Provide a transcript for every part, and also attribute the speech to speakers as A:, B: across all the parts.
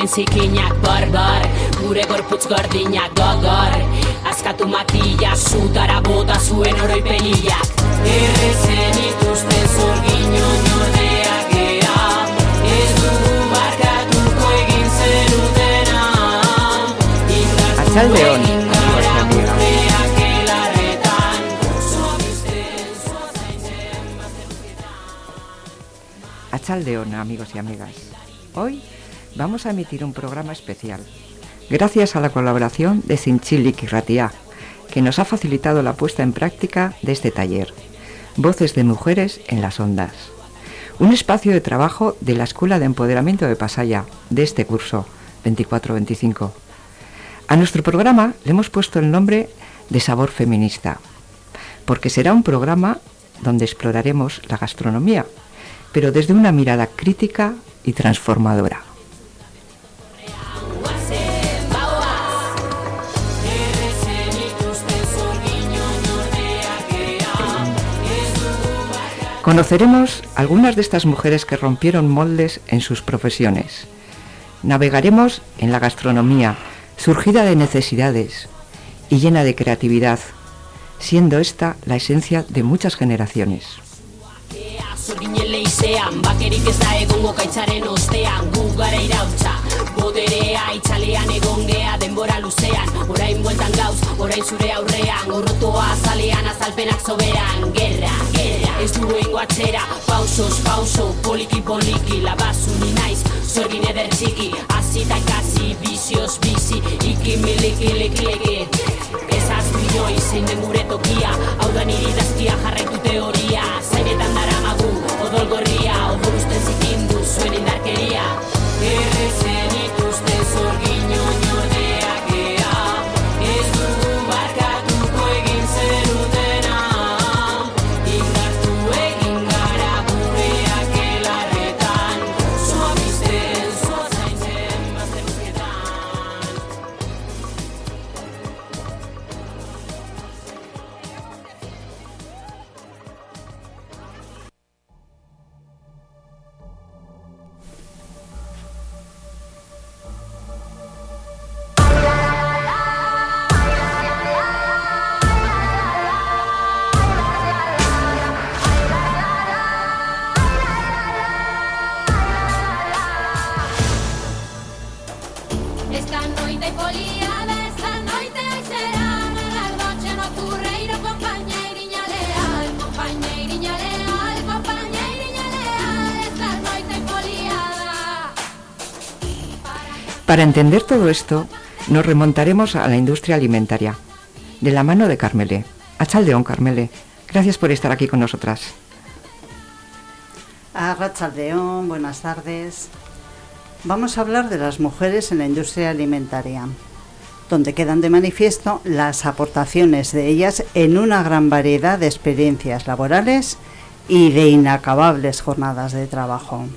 A: pozain zikinak Bar, bar, gure gorputz gordinak Gogor, askatu matila Zutara bota zuen oroi pelillak Errezen ituzten zorgin onordeak ea Ez dugu barkatuko egin zenutena.
B: Y amigas. Atxaldeon, amigos y amigas. Hoy vamos a emitir un programa especial, gracias a la colaboración de Sinchilik Ratia, que nos ha facilitado la puesta en práctica de este taller, Voces de Mujeres en las Ondas. Un espacio de trabajo de la Escuela de Empoderamiento de Pasaya, de este curso 24-25. A nuestro programa le hemos puesto el nombre de Sabor Feminista, porque será un programa donde exploraremos la gastronomía, pero desde una mirada crítica y transformadora. Conoceremos algunas de estas mujeres que rompieron moldes en sus profesiones. Navegaremos en la gastronomía, surgida de necesidades y llena de creatividad, siendo esta la esencia de muchas generaciones.
A: Zorginen leizean, bakerik ez da egongo kaitzaren ostean Gu gara irautza, boderea itxalean egon gea denbora luzean Orain bueltan gauz, orain zure aurrean Gorrotoa azalean azalpenak soberan Gerra, gerra, ez du egingo atzera Pausos, pauso, poliki, poliki Labazu ni naiz, zorgin eder txiki Azita ikasi, bizioz, bizi Iki, miliki, liki, liki. Ez aztu inoiz, zein den gure tokia Hau da niri dazkia jarraitu teoria
C: Yeah.
B: Para entender todo esto, nos remontaremos a la industria alimentaria, de la mano de Carmele. Achaldeón, Carmele. Gracias por estar aquí con nosotras.
D: Arrachaldeón, buenas tardes. Vamos a hablar de las mujeres en la industria alimentaria, donde quedan de manifiesto las aportaciones de ellas en una gran variedad de experiencias laborales y de inacabables jornadas de trabajo.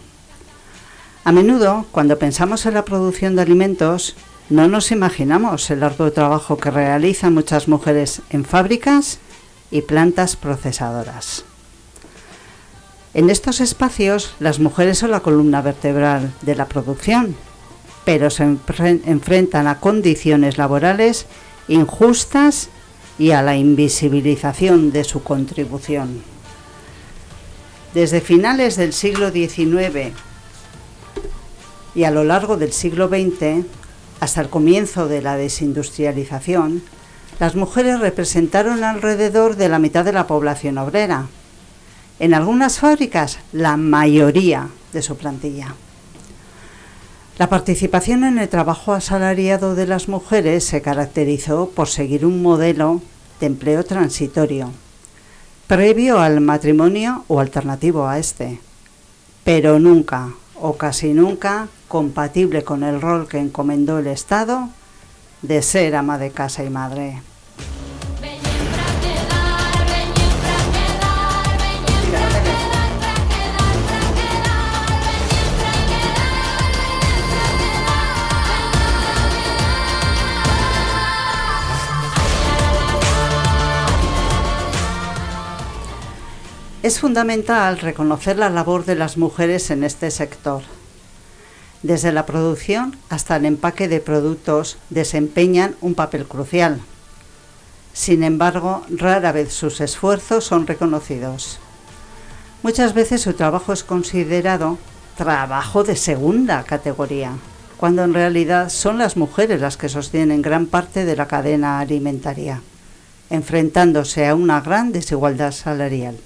D: A menudo, cuando pensamos en la producción de alimentos, no nos imaginamos el arduo trabajo que realizan muchas mujeres en fábricas y plantas procesadoras. En estos espacios, las mujeres son la columna vertebral de la producción, pero se enfren- enfrentan a condiciones laborales injustas y a la invisibilización de su contribución. Desde finales del siglo XIX y a lo largo del siglo XX, hasta el comienzo de la desindustrialización, las mujeres representaron alrededor de la mitad de la población obrera. En algunas fábricas, la mayoría de su plantilla. La participación en el trabajo asalariado de las mujeres se caracterizó por seguir un modelo de empleo transitorio, previo al matrimonio o alternativo a este, pero nunca o casi nunca compatible con el rol que encomendó el Estado de ser ama de casa y madre. Es fundamental reconocer la labor de las mujeres en este sector desde la producción hasta el empaque de productos desempeñan un papel crucial. Sin embargo, rara vez sus esfuerzos son reconocidos. Muchas veces su trabajo es considerado trabajo de segunda categoría, cuando en realidad son las mujeres las que sostienen gran parte de la cadena alimentaria, enfrentándose a una gran desigualdad salarial.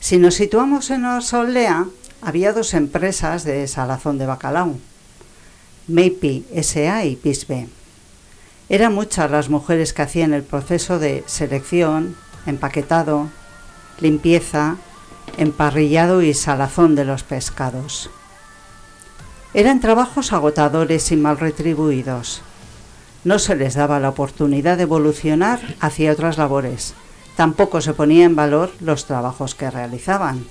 D: Si nos situamos en Osolea, había dos empresas de salazón de bacalao, Meipi SA y Pisbe. Eran muchas las mujeres que hacían el proceso de selección, empaquetado, limpieza, emparrillado y salazón de los pescados. Eran trabajos agotadores y mal retribuidos. No se les daba la oportunidad de evolucionar hacia otras labores. Tampoco se ponía en valor los trabajos que realizaban.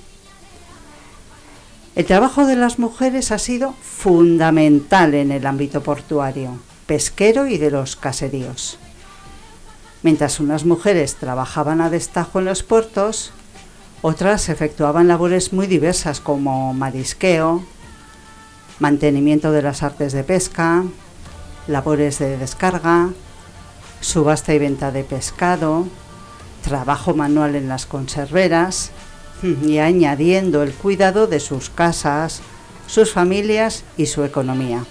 D: El trabajo de las mujeres ha sido fundamental en el ámbito portuario, pesquero y de los caseríos. Mientras unas mujeres trabajaban a destajo en los puertos, otras efectuaban labores muy diversas como marisqueo, mantenimiento de las artes de pesca, labores de descarga, subasta y venta de pescado, trabajo manual en las conserveras y añadiendo el cuidado de sus casas, sus familias y su economía.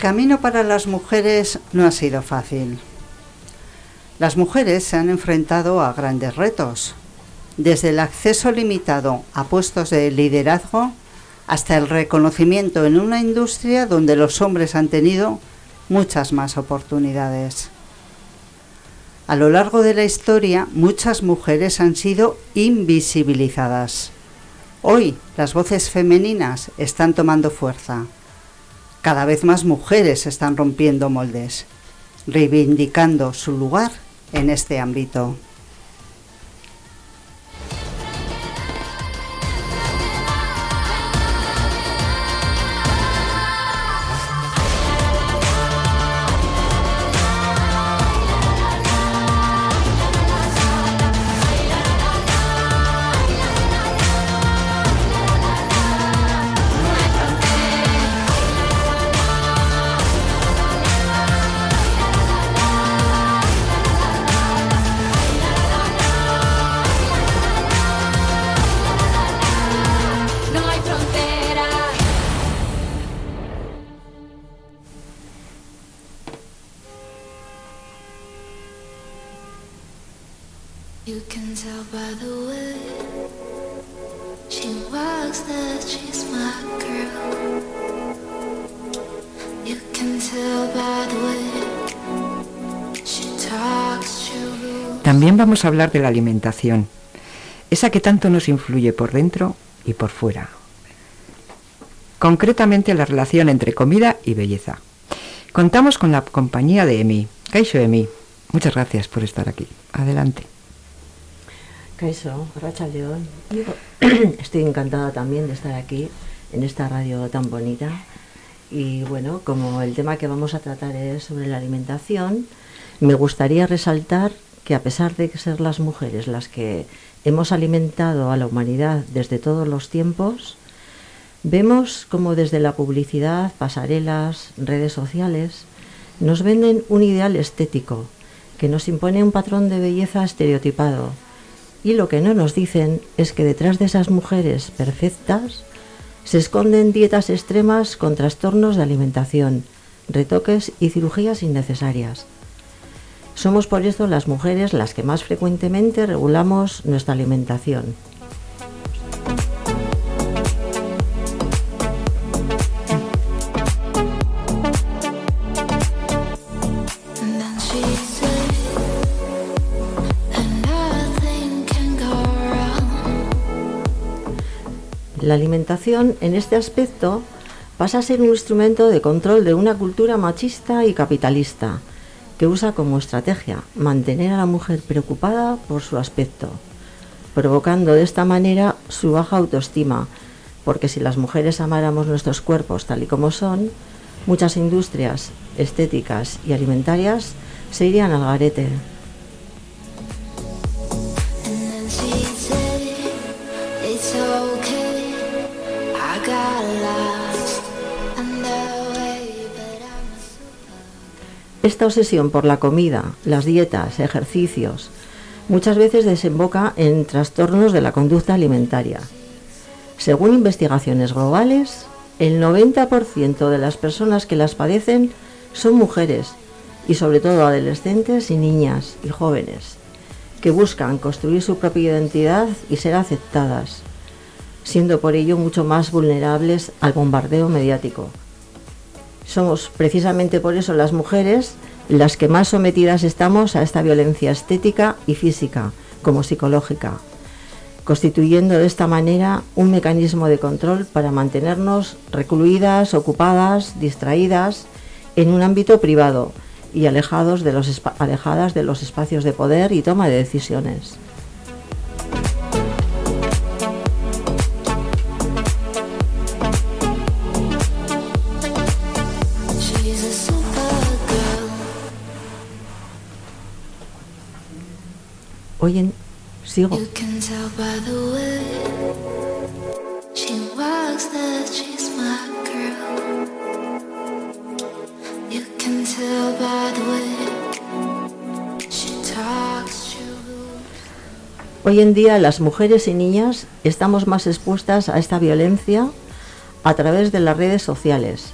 D: Camino para las mujeres no ha sido fácil. Las mujeres se han enfrentado a grandes retos, desde el acceso limitado a puestos de liderazgo hasta el reconocimiento en una industria donde los hombres han tenido muchas más oportunidades. A lo largo de la historia, muchas mujeres han sido invisibilizadas. Hoy las voces femeninas están tomando fuerza. Cada vez más mujeres están rompiendo moldes, reivindicando su lugar en este ámbito.
B: También vamos a hablar de la alimentación, esa que tanto nos influye por dentro y por fuera. Concretamente la relación entre comida y belleza. Contamos con la compañía de Emi. Kaixo Emi, muchas gracias por estar aquí. Adelante.
E: Kaisho, Racha León. Estoy encantada también de estar aquí en esta radio tan bonita. Y bueno, como el tema que vamos a tratar es sobre la alimentación, me gustaría resaltar que a pesar de ser las mujeres las que hemos alimentado a la humanidad desde todos los tiempos, vemos como desde la publicidad, pasarelas, redes sociales, nos venden un ideal estético que nos impone un patrón de belleza estereotipado. Y lo que no nos dicen es que detrás de esas mujeres perfectas se esconden dietas extremas con trastornos de alimentación, retoques y cirugías innecesarias. Somos por esto las mujeres las que más frecuentemente regulamos nuestra alimentación. La alimentación, en este aspecto, pasa a ser un instrumento de control de una cultura machista y capitalista, que usa como estrategia mantener a la mujer preocupada por su aspecto, provocando de esta manera su baja autoestima, porque si las mujeres amáramos nuestros cuerpos tal y como son, muchas industrias estéticas y alimentarias se irían al garete. Esta obsesión por la comida, las dietas, ejercicios, muchas veces desemboca en trastornos de la conducta alimentaria. Según investigaciones globales, el 90% de las personas que las padecen son mujeres y sobre todo adolescentes y niñas y jóvenes que buscan construir su propia identidad y ser aceptadas, siendo por ello mucho más vulnerables al bombardeo mediático. Somos precisamente por eso las mujeres las que más sometidas estamos a esta violencia estética y física, como psicológica, constituyendo de esta manera un mecanismo de control para mantenernos recluidas, ocupadas, distraídas en un ámbito privado y alejadas de los espacios de poder y toma de decisiones.
F: She talks true.
E: Hoy en día las mujeres y niñas estamos más expuestas a esta violencia a través de las redes sociales,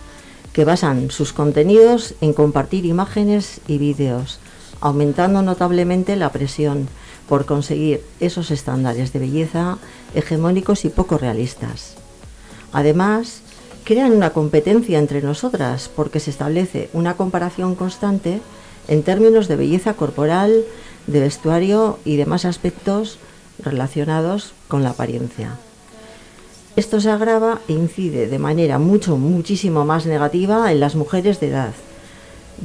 E: que basan sus contenidos en compartir imágenes y vídeos, aumentando notablemente la presión por conseguir esos estándares de belleza hegemónicos y poco realistas. Además, crean una competencia entre nosotras porque se establece una comparación constante en términos de belleza corporal, de vestuario y demás aspectos relacionados con la apariencia. Esto se agrava e incide de manera mucho, muchísimo más negativa en las mujeres de edad,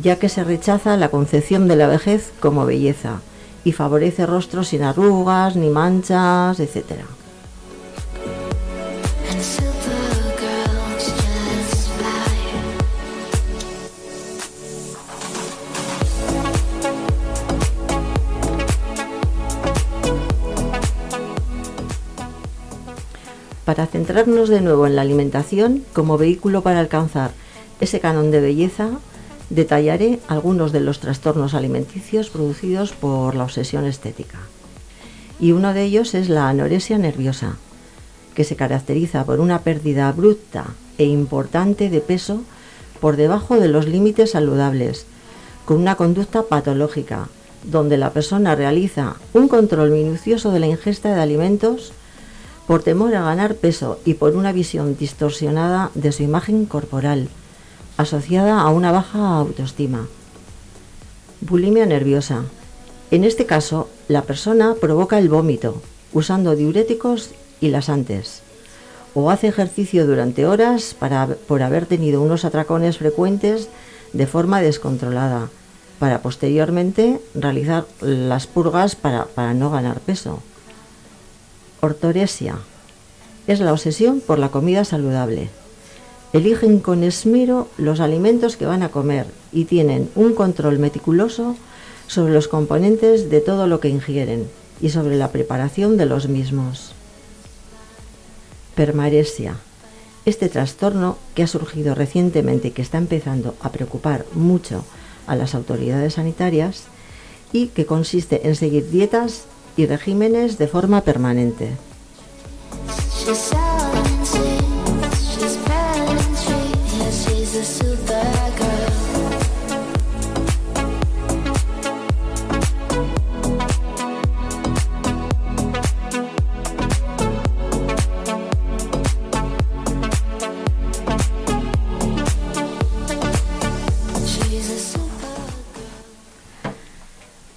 E: ya que se rechaza la concepción de la vejez como belleza y favorece rostros sin arrugas ni manchas, etc. Para centrarnos de nuevo en la alimentación como vehículo para alcanzar ese canon de belleza, detallaré algunos de los trastornos alimenticios producidos por la obsesión estética. Y uno de ellos es la anorexia nerviosa, que se caracteriza por una pérdida abrupta e importante de peso por debajo de los límites saludables, con una conducta patológica, donde la persona realiza un control minucioso de la ingesta de alimentos por temor a ganar peso y por una visión distorsionada de su imagen corporal, asociada a una baja autoestima. Bulimia nerviosa. En este caso, la persona provoca el vómito usando diuréticos y lasantes, o hace ejercicio durante horas por haber tenido unos atracones frecuentes de forma descontrolada, para posteriormente realizar las purgas para, para no ganar peso. Ortoresia. Es la obsesión por la comida saludable. Eligen con esmero los alimentos que van a comer y tienen un control meticuloso sobre los componentes de todo lo que ingieren y sobre la preparación de los mismos. Permaresia. Este trastorno que ha surgido recientemente y que está empezando a preocupar mucho a las autoridades sanitarias y que consiste en seguir dietas y regímenes de forma permanente.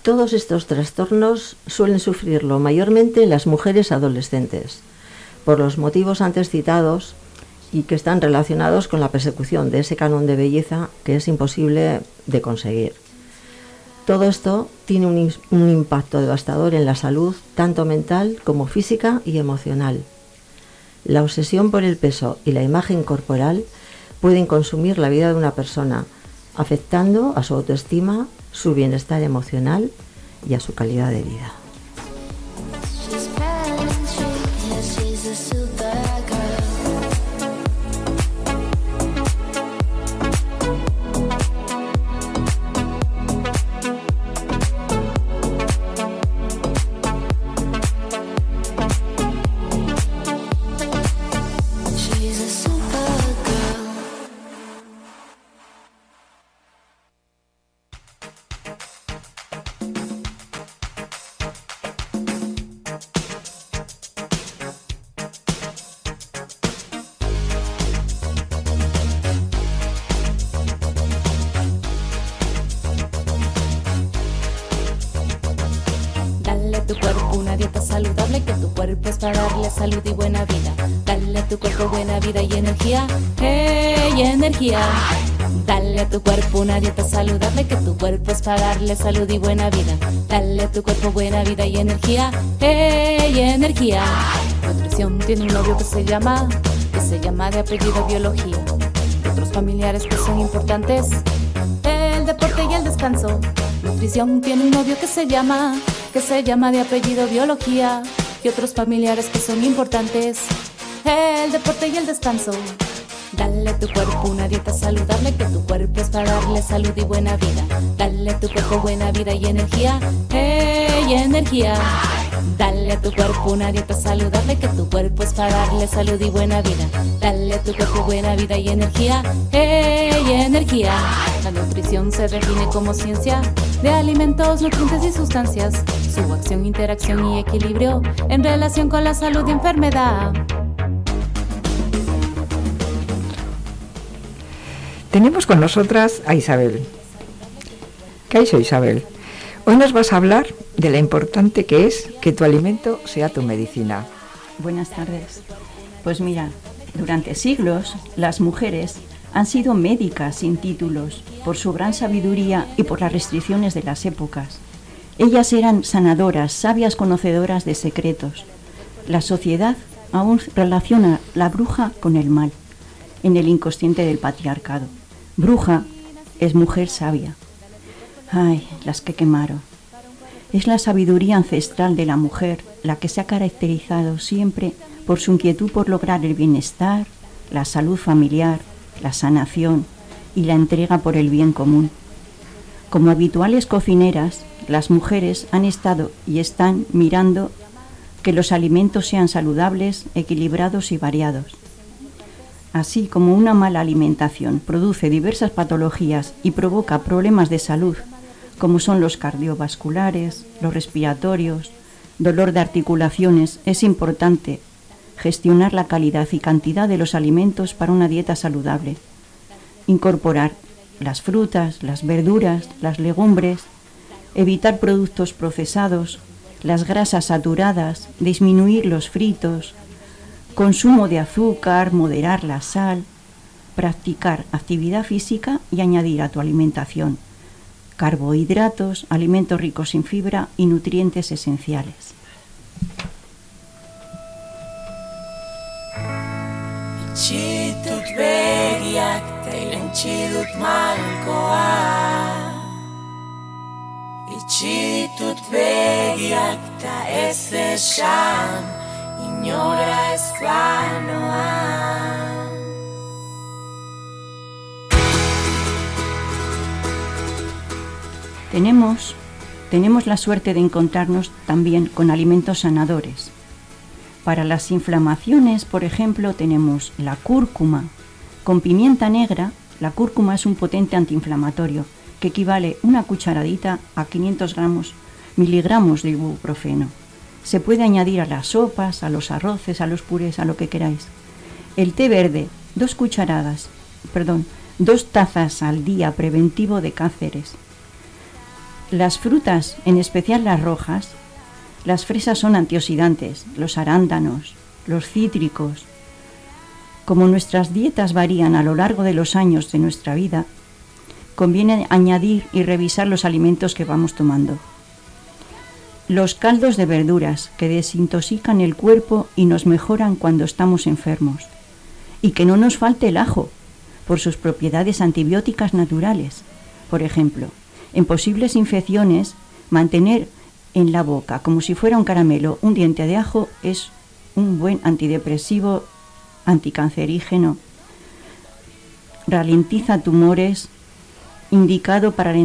E: Todos estos trastornos suelen sufrirlo mayormente las mujeres adolescentes, por los motivos antes citados y que están relacionados con la persecución de ese canon de belleza que es imposible de conseguir. Todo esto tiene un, un impacto devastador en la salud, tanto mental como física y emocional. La obsesión por el peso y la imagen corporal pueden consumir la vida de una persona, afectando a su autoestima, su bienestar emocional y a su calidad de vida.
G: Tu cuerpo una dieta saludable, que tu cuerpo es para darle salud y buena vida. Tu cuerpo buena vida y energía, hey, energía. Dale a tu cuerpo una dieta saludable, que tu cuerpo es para darle salud y buena vida. Dale a tu cuerpo buena vida y energía, hey, energía. Nutrición tiene un novio que se llama, que se llama de apellido biología. Otros familiares que son importantes, el deporte y el descanso. Nutrición tiene un novio que se llama, que se llama de apellido biología. Y otros familiares que son importantes, el deporte y el descanso. Dale a tu cuerpo una dieta saludable, que tu cuerpo es para darle salud y buena vida. Dale a tu cuerpo buena vida y energía, hey, energía. Dale a tu cuerpo una dieta saludable, que tu cuerpo es para darle salud y buena vida. Dale a tu cuerpo buena vida y energía, hey, energía. La nutrición se define como ciencia de alimentos, nutrientes y sustancias. Su acción, interacción y equilibrio en relación con la salud y enfermedad.
B: Tenemos con nosotras a Isabel. Kaixo Isabel. Hoy nos vas a hablar de lo importante que es que tu alimento sea tu medicina.
H: Buenas tardes. Pues mira, durante siglos las mujeres han sido médicas sin títulos por su gran sabiduría y por las restricciones de las épocas. Ellas eran sanadoras, sabias conocedoras de secretos. La sociedad aún relaciona la bruja con el mal, en el inconsciente del patriarcado. Bruja es mujer sabia. Ay, las que quemaron. Es la sabiduría ancestral de la mujer la que se ha caracterizado siempre por su inquietud por lograr el bienestar, la salud familiar, la sanación y la entrega por el bien común. Como habituales cocineras, las mujeres han estado y están mirando que los alimentos sean saludables, equilibrados y variados. Así como una mala alimentación produce diversas patologías y provoca problemas de salud, como son los cardiovasculares, los respiratorios, dolor de articulaciones, es importante gestionar la calidad y cantidad de los alimentos para una dieta saludable. Incorporar las frutas, las verduras, las legumbres, evitar productos procesados, las grasas saturadas, disminuir los fritos, consumo de azúcar, moderar la sal, practicar actividad física y añadir a tu alimentación carbohidratos, alimentos ricos en fibra y nutrientes esenciales.
I: Begiak, ta ez esan, inora ez banoa.
H: Tenemos, tenemos la suerte de encontrarnos también con alimentos sanadores. Para las inflamaciones, por ejemplo, tenemos la cúrcuma. Con pimienta negra, la cúrcuma es un potente antiinflamatorio que equivale una cucharadita a 500 gramos, miligramos de ibuprofeno. Se puede añadir a las sopas, a los arroces, a los purés, a lo que queráis. El té verde, dos cucharadas, perdón, dos tazas al día preventivo de cánceres. Las frutas, en especial las rojas, las fresas son antioxidantes, los arándanos, los cítricos. Como nuestras dietas varían a lo largo de los años de nuestra vida, conviene añadir y revisar los alimentos que vamos tomando. Los caldos de verduras que desintoxican el cuerpo y nos mejoran cuando estamos enfermos. Y que no nos falte el ajo, por sus propiedades antibióticas naturales. Por ejemplo, en posibles infecciones, mantener en la boca como si fuera un caramelo un diente de ajo es un buen antidepresivo anticancerígeno. Ralentiza tumores, indicado para la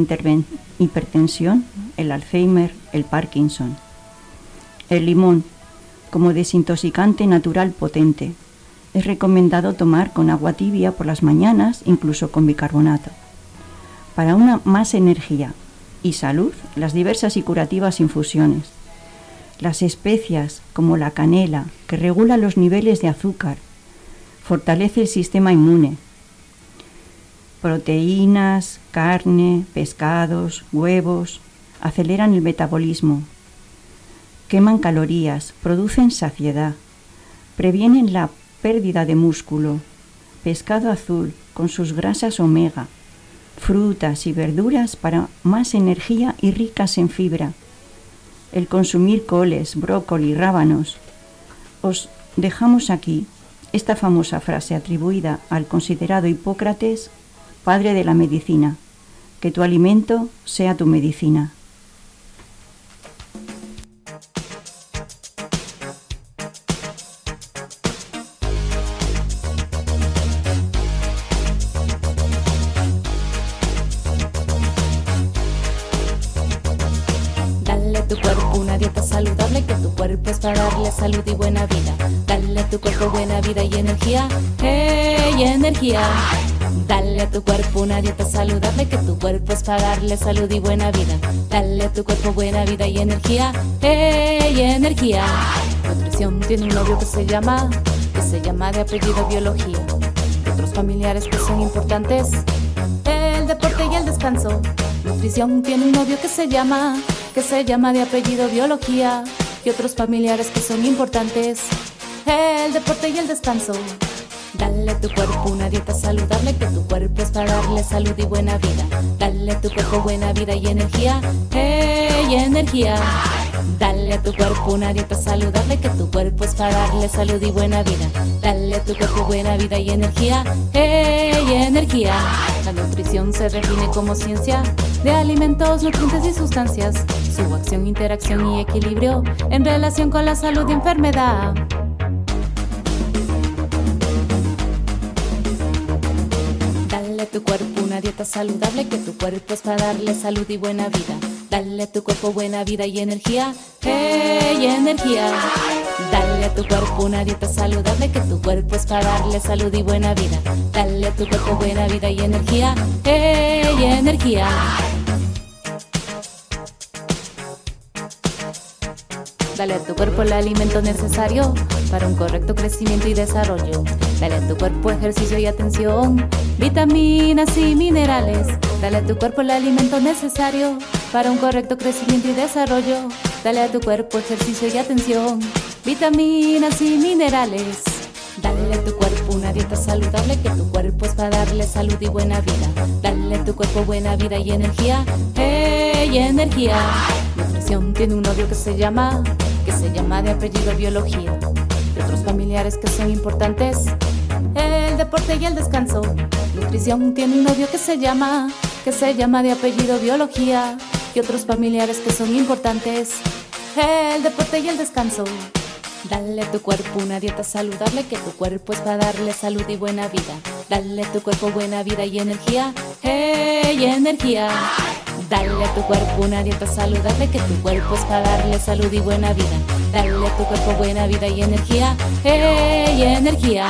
H: hipertensión, el Alzheimer, el Parkinson. El limón, como desintoxicante natural potente. Es recomendado tomar con agua tibia por las mañanas, incluso con bicarbonato. Para una más energía y salud, las diversas y curativas infusiones. Las especias, como la canela, que regula los niveles de azúcar, fortalece el sistema inmune, Proteínas, carne, pescados, huevos aceleran el metabolismo, queman calorías, producen saciedad, previenen la pérdida de músculo. Pescado azul con sus grasas omega, frutas y verduras para más energía y ricas en fibra. El consumir coles, brócoli, rábanos. Os dejamos aquí esta famosa frase atribuida al considerado Hipócrates Padre de la medicina, que tu alimento sea tu medicina.
G: Dale a tu cuerpo una dieta saludable, que tu cuerpo es para darle salud y buena vida. Dale a tu cuerpo buena vida y energía, hey, energía. Dale a tu cuerpo una dieta saludable, que tu cuerpo es para darle salud y buena vida. Dale a tu cuerpo buena vida y energía, hey, energía. Nutrición tiene un novio que se llama, que se llama de apellido biología. Otros familiares que son importantes, el deporte y el descanso. Nutrición tiene un novio que se llama, que se llama de apellido biología. Y otros familiares que son importantes, el deporte y el descanso. Dale a tu cuerpo una dieta saludable, que tu cuerpo es para darle salud y buena vida. Dale a tu cuerpo buena vida y energía, hey, energía. Dale a tu cuerpo una dieta saludable, que tu cuerpo es para darle salud y buena vida. Dale a tu cuerpo buena vida y energía, hey, energía. La nutrición se define como ciencia de alimentos, nutrientes y sustancias, su acción, interacción y equilibrio en relación con la salud y enfermedad. Dale tu cuerpo una dieta saludable, que tu cuerpo es para darle salud y buena vida. Dale a tu cuerpo buena vida y energía, hey, energía. Dale a tu cuerpo una dieta saludable, que tu cuerpo es para darle salud y buena vida. Dale a tu cuerpo buena vida y energía, hey, energía. Dale a tu cuerpo el alimento necesario para un correcto crecimiento y desarrollo. Dale a tu cuerpo ejercicio y atención, vitaminas y minerales. Dale a tu cuerpo el alimento necesario para un correcto crecimiento y desarrollo. Dale a tu cuerpo ejercicio y atención, vitaminas y minerales. Dale a tu cuerpo una dieta saludable, que tu cuerpo es para darle salud y buena vida. Dale a tu cuerpo buena vida y energía, hey, energía. Nutrición tiene un novio que se llama, que se llama de apellido biología. Y otros familiares que son importantes, el deporte y el descanso. Nutrición tiene un novio que se llama, que se llama de apellido biología. Y otros familiares que son importantes, el deporte y el descanso. Dale a tu cuerpo una dieta saludable, que tu cuerpo es para darle salud y buena vida. Dale a tu cuerpo buena vida y energía, hey, energía. Dale a tu cuerpo una dieta saludable, que tu cuerpo es para darle salud y buena vida. Dale a tu cuerpo buena vida y energía, hey, energía.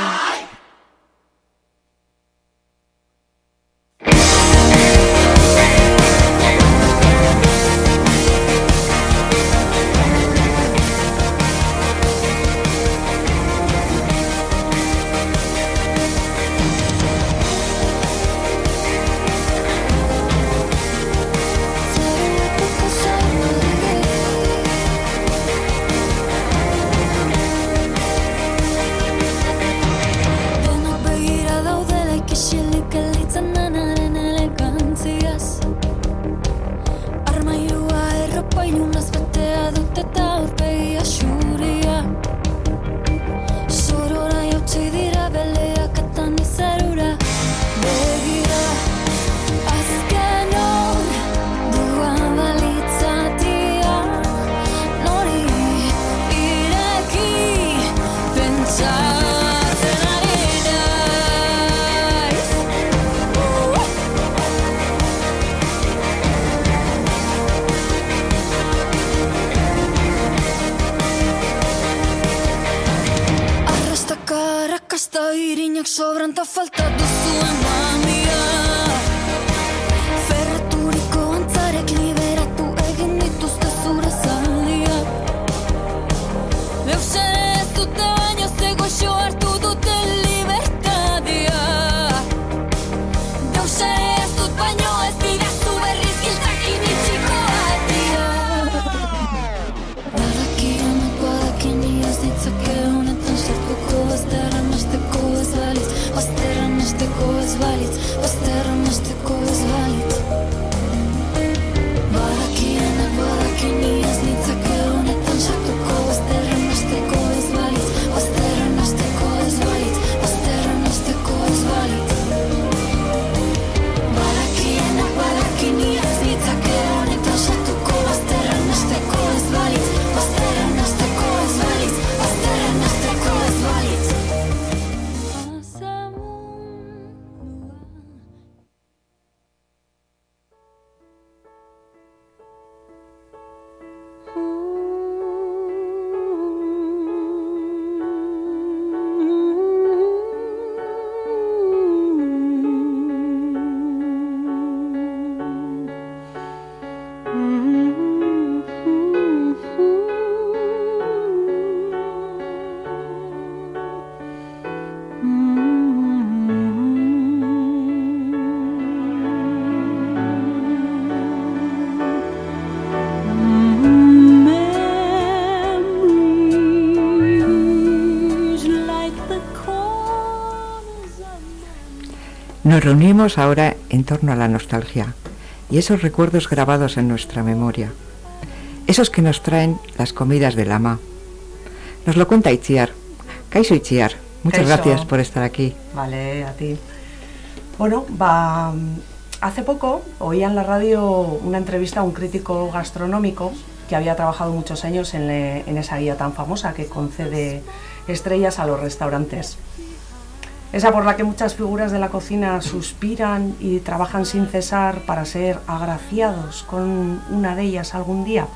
J: da da
B: Nos reunimos ahora en torno a la nostalgia y esos recuerdos grabados en nuestra memoria. Esos que nos traen las comidas del ama. Nos lo cuenta Itziar. Kaiso Itziar, muchas gracias por estar aquí.
K: Vale, a ti. Bueno, va, hace poco oía en la radio una entrevista a un crítico gastronómico que había trabajado muchos años en, le- en esa guía tan famosa que concede estrellas a los restaurantes. Esa por la que muchas figuras de la cocina suspiran y trabajan sin cesar para ser agraciados con una de ellas algún día.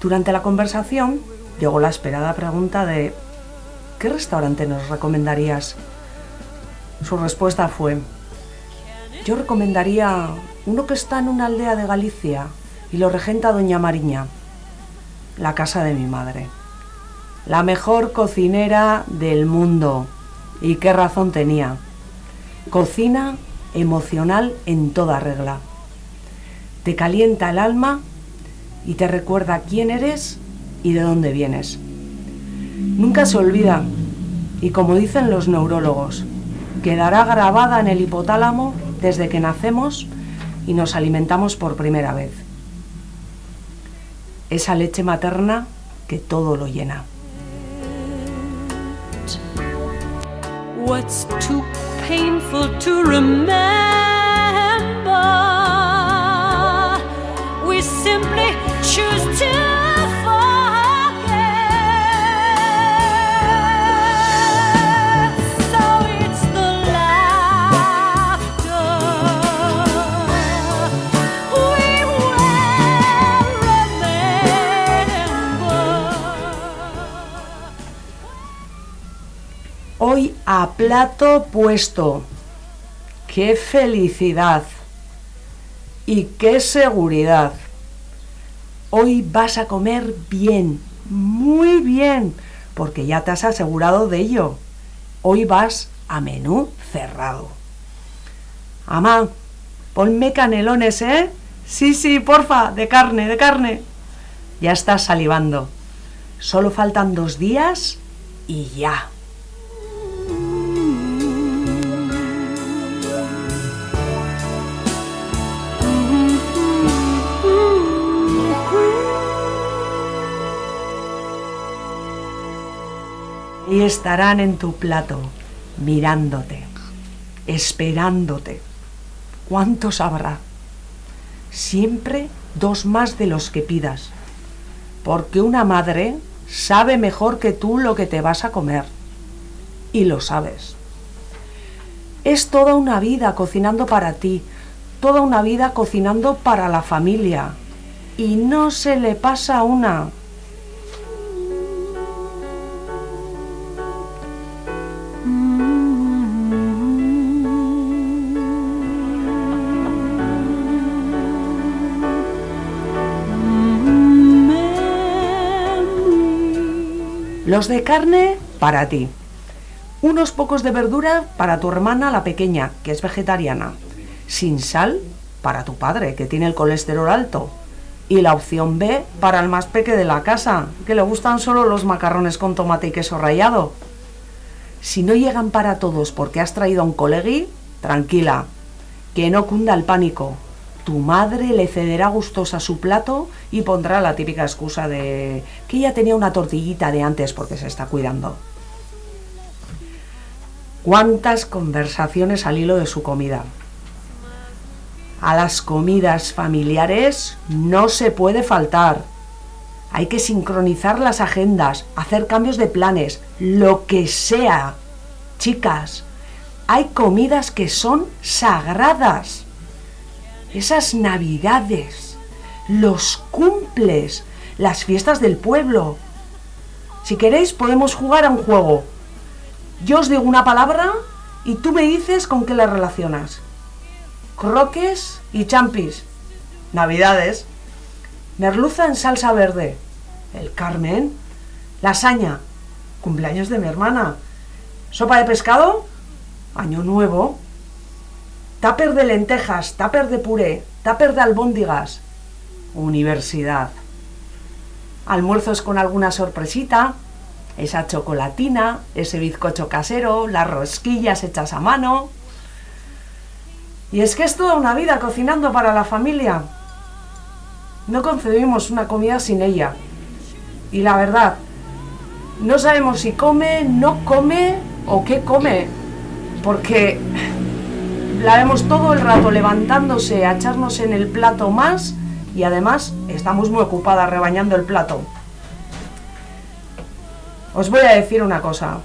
K: Durante la conversación llegó la esperada pregunta de ¿qué restaurante nos recomendarías? Su respuesta fue, yo recomendaría uno que está en una aldea de Galicia y lo regenta Doña Mariña, la casa de mi madre. La mejor cocinera del mundo. ¿Y qué razón tenía? Cocina emocional en toda regla. Te calienta el alma y te recuerda quién eres y de dónde vienes. Nunca se olvida y como dicen los neurólogos, quedará grabada en el hipotálamo desde que nacemos y nos alimentamos por primera vez. Esa leche materna que todo lo llena.
L: What's too painful to remember? We simply choose to
K: Hoy a plato puesto. ¡Qué felicidad! Y qué seguridad. Hoy vas a comer bien, muy bien, porque ya te has asegurado de ello. Hoy vas a menú cerrado. Amá, ponme canelones, ¿eh? Sí, sí, porfa, de carne, de carne. Ya estás salivando. Solo faltan dos días y ya. Estarán en tu plato, mirándote, esperándote. ¿Cuántos habrá? Siempre dos más de los que pidas, porque una madre sabe mejor que tú lo que te vas a comer. Y lo sabes. Es toda una vida cocinando para ti, toda una vida cocinando para la familia. Y no se le pasa una. Los de carne para ti. Unos pocos de verdura para tu hermana la pequeña, que es vegetariana. Sin sal para tu padre, que tiene el colesterol alto. Y la opción B para el más peque de la casa, que le gustan solo los macarrones con tomate y queso rallado. Si no llegan para todos porque has traído a un colegui, tranquila, que no cunda el pánico. Tu madre le cederá gustosa su plato y pondrá la típica excusa de que ella tenía una tortillita de antes porque se está cuidando. ¿Cuántas conversaciones al hilo de su comida? A las comidas familiares no se puede faltar. Hay que sincronizar las agendas, hacer cambios de planes, lo que sea. Chicas, hay comidas que son sagradas. Esas navidades, los cumples, las fiestas del pueblo. Si queréis podemos jugar a un juego. Yo os digo una palabra y tú me dices con qué la relacionas. Croques y champis. Navidades. Merluza en salsa verde. El Carmen. Lasaña. Cumpleaños de mi hermana. Sopa de pescado. Año nuevo. Taper de lentejas, taper de puré, taper de albóndigas. Universidad. Almuerzos con alguna sorpresita. Esa chocolatina, ese bizcocho casero, las rosquillas hechas a mano. Y es que es toda una vida cocinando para la familia. No concebimos una comida sin ella. Y la verdad, no sabemos si come, no come o qué come. Porque la vemos todo el rato levantándose a echarnos en el plato más y además estamos muy ocupadas rebañando el plato. Os voy a decir una cosa.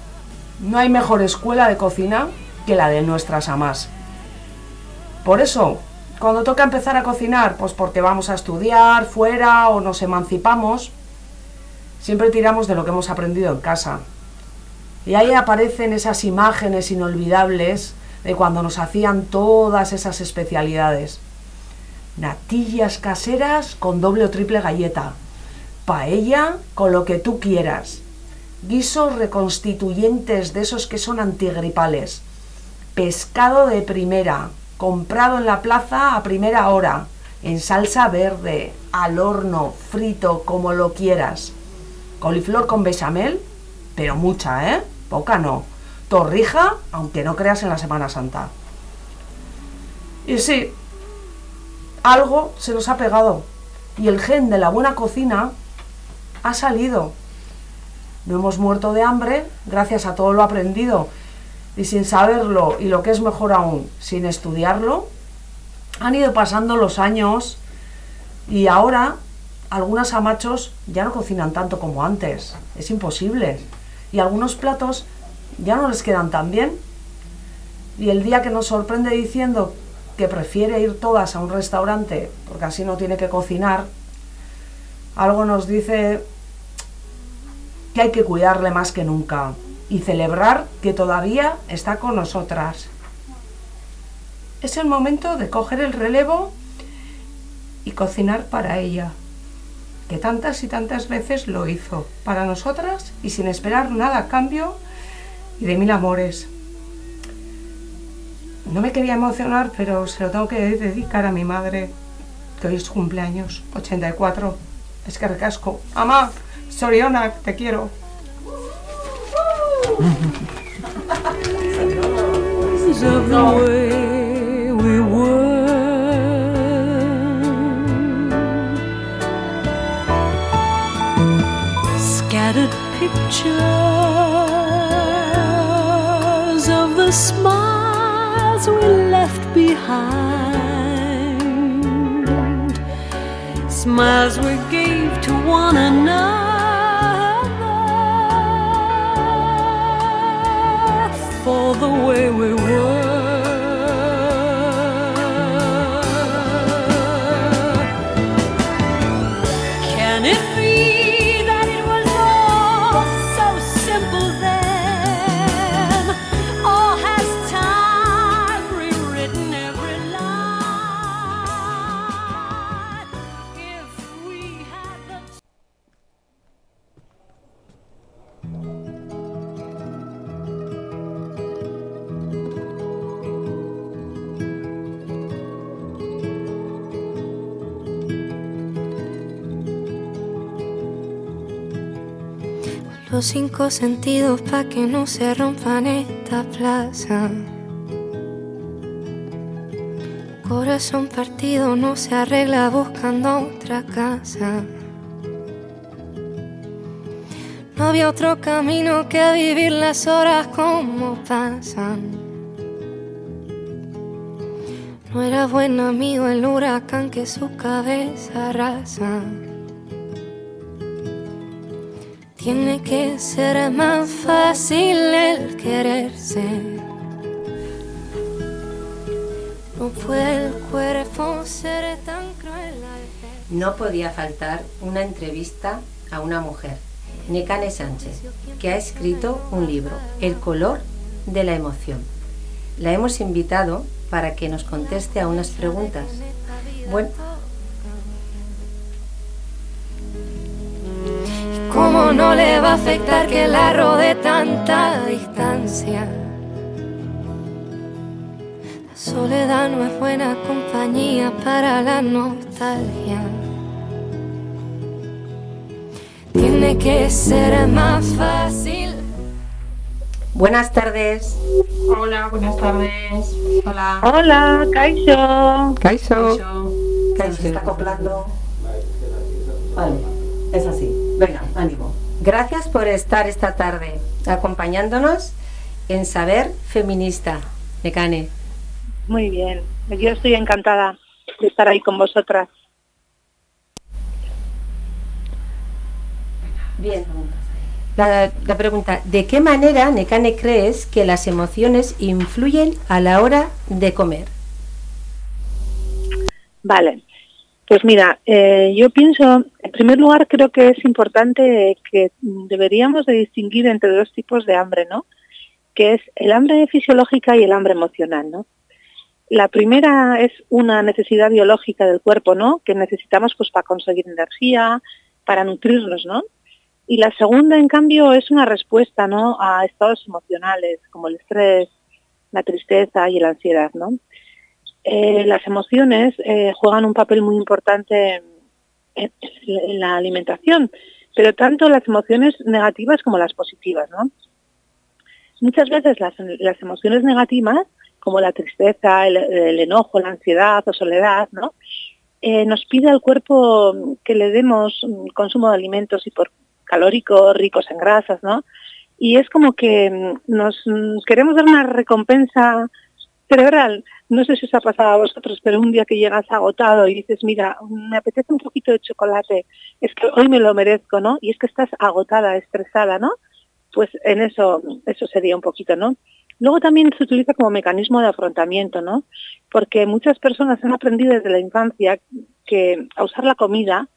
K: No hay mejor escuela de cocina que la de nuestras amas. Por eso, cuando toca empezar a cocinar, pues porque vamos a estudiar fuera o nos emancipamos, siempre tiramos de lo que hemos aprendido en casa. Y ahí aparecen esas imágenes inolvidables de cuando nos hacían todas esas especialidades. Natillas caseras con doble o triple galleta. Paella con lo que tú quieras. Guisos reconstituyentes de esos que son antigripales. Pescado de primera, comprado en la plaza a primera hora, en salsa verde, al horno, frito, como lo quieras. Coliflor con bechamel, pero mucha, ¿eh? Poca no. Torrija, aunque no creas en la Semana Santa. Y sí, algo se nos ha pegado. Y el gen de la buena cocina ha salido. No hemos muerto de hambre gracias a todo lo aprendido. Y sin saberlo, y lo que es mejor aún, sin estudiarlo, han ido pasando los años y ahora algunas amachos ya no cocinan tanto como antes. Es imposible. Y algunos platos ya no les quedan tan bien. Y el día que nos sorprende diciendo que prefiere ir todas a un restaurante porque así no tiene que cocinar, algo nos dice que hay que cuidarle más que nunca y celebrar que todavía está con nosotras. Es el momento de coger el relevo y cocinar para ella, que tantas y tantas veces lo hizo, para nosotras y sin esperar nada a cambio y de mil amores. No me quería emocionar, pero se lo tengo que dedicar a mi madre, que hoy es su cumpleaños, 84. Es que recasco. Ama, Soriona, te quiero.
L: of smiles we left behind, smiles we gave to one another for the way we were.
F: Los cinco sentidos pa' que no se rompan esta plaza. Corazón partido no se arregla buscando otra casa. No había otro camino que vivir las horas como pasan. No era buen amigo el huracán que su cabeza arrasa. Tiene que ser más fácil el quererse. No el cuerpo tan cruel.
M: No podía faltar una entrevista a una mujer, Nekane Sánchez, que ha escrito un libro, El color de la emoción. La hemos invitado para que nos conteste a unas preguntas. Bueno,
F: ¿Cómo no le va a afectar que la rodee tanta distancia? La soledad no es buena compañía para la nostalgia. Tiene que ser más fácil.
M: buenas tardes.
N: Hola, buenas tardes.
M: Hola.
N: Hola, Kaixo.
B: Kaiso.
M: Que se está acoplando. Vale. Venga, ánimo. Gracias por estar esta tarde acompañándonos en Saber Feminista. Nekane.
N: Muy bien. Yo estoy encantada de estar ahí con vosotras.
M: Bien. La, la pregunta, ¿de qué manera, Nekane, crees que las emociones influyen a la hora de comer?
N: Vale. Pues mira, eh, yo pienso, en primer lugar, creo que es importante que deberíamos de distinguir entre dos tipos de hambre, ¿no? Que es el hambre fisiológica y el hambre emocional, ¿no? La primera es una necesidad biológica del cuerpo, ¿no? Que necesitamos pues para conseguir energía, para nutrirnos, ¿no? Y la segunda, en cambio, es una respuesta, ¿no? A estados emocionales como el estrés, la tristeza y la ansiedad, ¿no? Eh, las emociones eh, juegan un papel muy importante en, la alimentación, pero tanto las emociones negativas como las positivas, ¿no? Muchas veces las, las emociones negativas, como la tristeza, el, enojo, la ansiedad o soledad, ¿no? Eh, nos pide al cuerpo que le demos consumo de alimentos hipercalóricos, ricos en grasas, ¿no? Y es como que nos queremos dar una recompensa cerebral. No sé si os ha pasado a vosotros, pero un día que llegas agotado y dices, mira, me apetece un poquito de chocolate, es que hoy me lo merezco, ¿no? Y es que estás agotada, estresada, ¿no? Pues en eso, eso sería un poquito, ¿no? Luego también se utiliza como mecanismo de afrontamiento, ¿no? Porque muchas personas han aprendido desde la infancia que a usar la comida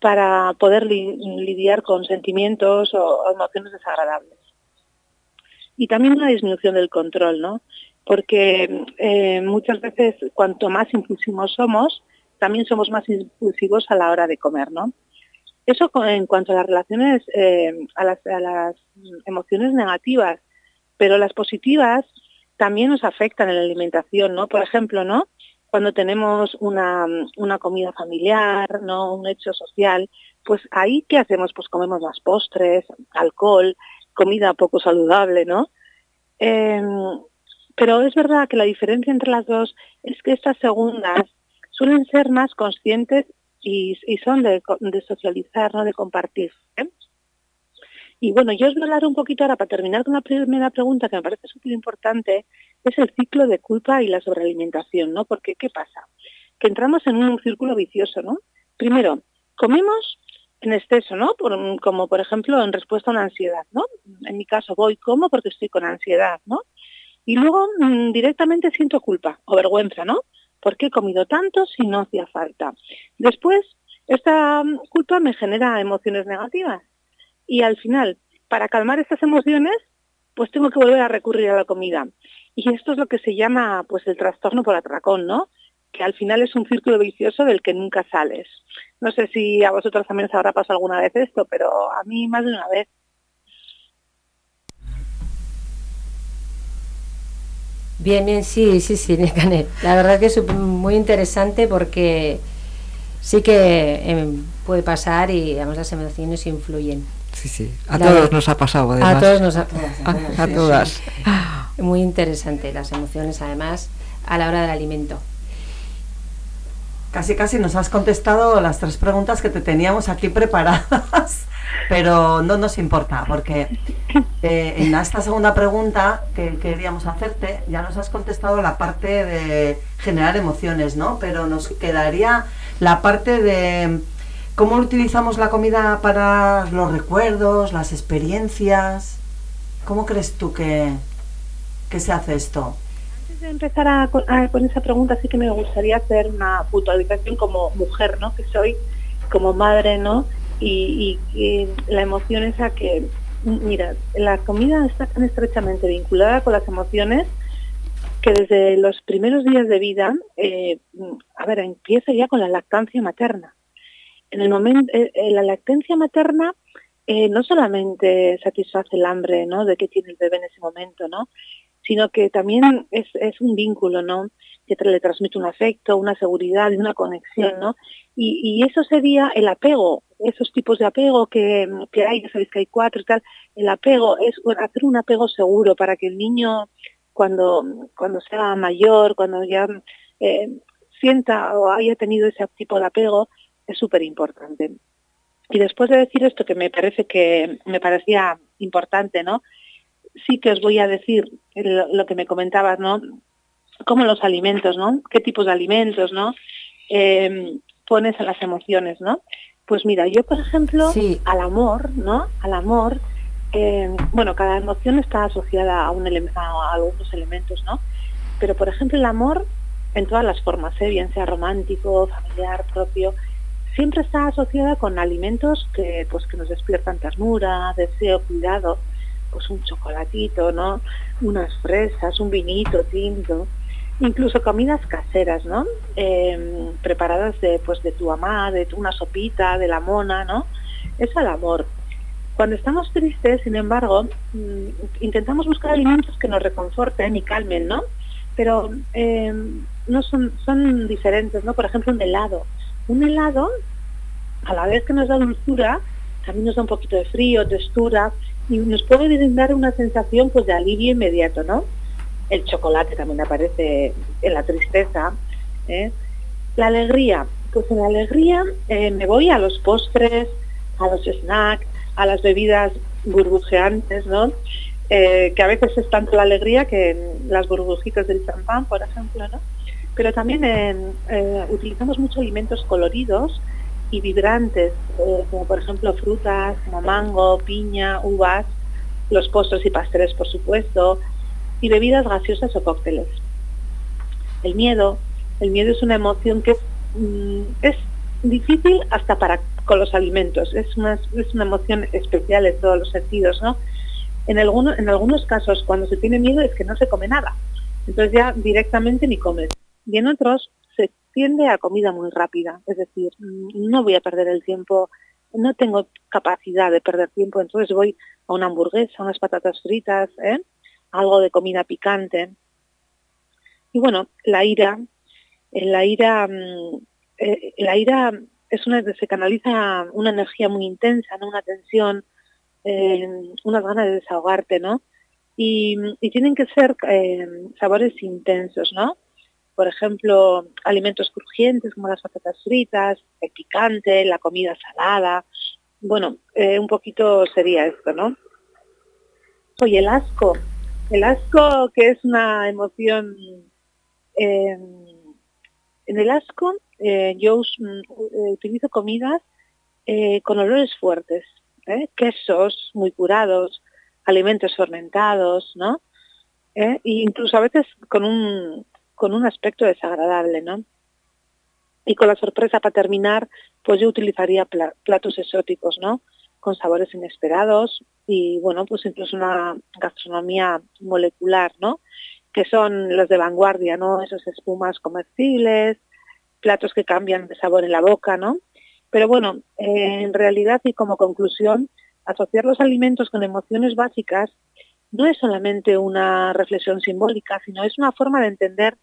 N: para poder li lidiar con sentimientos o emociones desagradables. Y también una disminución del control, ¿no? Porque eh, muchas veces cuanto más impulsivos somos, también somos más impulsivos a la hora de comer, ¿no? Eso en cuanto a las relaciones, eh, a, las, emociones negativas, pero las positivas también nos afectan en la alimentación, ¿no? Por ejemplo, ¿no? Cuando tenemos una, una comida familiar, ¿no? Un hecho social, pues ahí, ¿qué hacemos? Pues comemos más postres, alcohol, comida poco saludable, ¿no? Eh, pero es verdad que la diferencia entre las dos es que estas segundas suelen ser más conscientes y, son de, socializar, no de compartir. ¿eh? Y bueno, yo os voy a hablar un poquito ahora para terminar con la primera pregunta que me parece súper importante, es el ciclo de culpa y la sobrealimentación, ¿no? Porque ¿qué pasa? Que entramos en un círculo vicioso, ¿no? Primero, comemos en exceso, ¿no? Como por ejemplo en respuesta a una ansiedad, ¿no? En mi caso voy, como porque estoy con ansiedad, ¿no? Y luego mm, directamente siento culpa o vergüenza, ¿no? ¿Por qué he comido tanto si no hacía falta? Después, esta mm, culpa me genera emociones negativas. Y al final, para calmar estas emociones, pues tengo que volver a recurrir a la comida. Y esto es lo que se llama pues el trastorno por atracón, ¿no? Que al final es un círculo vicioso del que nunca sales. No sé si a vosotros también os habrá pasado alguna vez esto, pero a mí más de una vez.
M: Bien, bien, sí, sí, sí, Nekane. La verdad que es muy interesante porque sí que em, puede pasar y además las emociones influyen.
B: Sí, sí. A
M: La
B: todos
M: de-
B: nos ha pasado, además.
M: A todos nos ha
B: A, a todas.
M: Muy interesante las emociones, además, a la hora del alimento.
K: Casi casi nos has contestado las tres preguntas que te teníamos aquí preparadas, pero no nos importa, porque eh, en esta segunda pregunta que queríamos hacerte ya nos has contestado la parte de generar emociones, ¿no? Pero nos quedaría la parte de cómo utilizamos la comida para los recuerdos, las experiencias. ¿Cómo crees tú que, que se hace esto?
N: Antes de empezar a, con esa pregunta, sí que me gustaría hacer una puntualización como mujer, ¿no? Que soy, como madre, ¿no? Y, la emoción esa que, mira, la comida está tan estrechamente vinculada con las emociones que desde los primeros días de vida, eh, a ver, empieza ya con la lactancia materna. En el momento, eh, eh, la lactancia materna eh, no solamente satisface el hambre, ¿no? De que tiene el bebé en ese momento, ¿no? sino que también es, es un vínculo, ¿no? Que le transmite un afecto, una seguridad y una conexión, ¿no? Y eso sería el apego, esos tipos de apego que, que hay, ya sabéis que hay cuatro y tal, el apego es hacer un apego seguro para que el niño cuando, cuando sea mayor, cuando ya eh, sienta o haya tenido ese tipo de apego, es súper importante. Y después de decir esto, que me parece que me parecía importante, ¿no? sí que os voy a decir lo, que me comentabas, ¿no? Como los alimentos, ¿no? ¿Qué tipos de alimentos, ¿no? Eh, pones a las emociones, ¿no? Pues mira, yo por ejemplo, al amor, ¿no? Al amor, eh, bueno, cada emoción está asociada a, un ele- a algunos elementos, ¿no? Pero por ejemplo el amor en todas las formas, ¿eh? bien sea romántico, familiar, propio, siempre está asociada con alimentos que, pues, que nos despiertan ternura, deseo, cuidado pues un chocolatito, ¿no? Unas fresas, un vinito tinto, incluso comidas caseras, ¿no? Eh, preparadas de, pues, de tu mamá, de una sopita, de la mona, ¿no? Es el amor. Cuando estamos tristes, sin embargo, mm, intentamos buscar alimentos que nos reconforten y calmen, ¿no? Pero eh, no son, son diferentes, ¿no? Por ejemplo, un helado. Un helado, a la vez que nos da dulzura, también nos da un poquito de frío, textura, y nos puede brindar una sensación pues de alivio inmediato, ¿no? El chocolate también aparece en la tristeza. ¿eh? La alegría, pues en la alegría eh, me voy a los postres, a los snacks, a las bebidas burbujeantes, ¿no? Eh, que a veces es tanto la alegría que las burbujitas del champán, por ejemplo, ¿no? Pero también utilizamos mucho alimentos coloridos y vibrantes, como por ejemplo frutas como mango, piña, uvas, los postres y pasteles, por supuesto, y bebidas gaseosas o cócteles. El miedo, el miedo es una emoción que mm, es difícil hasta para con los alimentos, es una, es una emoción especial en todos los sentidos, ¿no? En, algunos en algunos casos, cuando se tiene miedo, es que no se come nada, entonces ya directamente ni comes. Y en otros se tiende a comida muy rápida, es decir, mm, no voy a perder el tiempo, no tengo capacidad de perder tiempo, entonces voy a una hamburguesa, unas patatas fritas, ¿eh? Algo de comida picante. Y bueno, la ira, en la ira, mm, eh, la ira es una se canaliza una energía muy intensa, ¿no? una tensión, eh, unas ganas de desahogarte, ¿no? Y, tienen que ser eh, sabores intensos, ¿no? Por ejemplo, alimentos crujientes como las patatas fritas, el picante, la comida salada. Bueno, eh, un poquito sería esto, ¿no? Oye, el asco. El asco que es una emoción... eh, en el asco eh, yo mm, eh, utilizo comidas eh, con olores fuertes, quesos muy curados, alimentos fermentados, ¿no? E incluso a veces con un, con un aspecto desagradable, ¿no? Y con la sorpresa para terminar, pues yo utilizaría pla- platos exóticos, ¿no? Con sabores inesperados y, bueno, pues incluso una gastronomía molecular, ¿no? Que son los de vanguardia, ¿no? Esas espumas comestibles, platos que cambian de sabor en la boca, ¿no? Pero bueno, eh, en realidad y como conclusión, asociar los alimentos con emociones básicas no es solamente una reflexión simbólica, sino es una forma de entender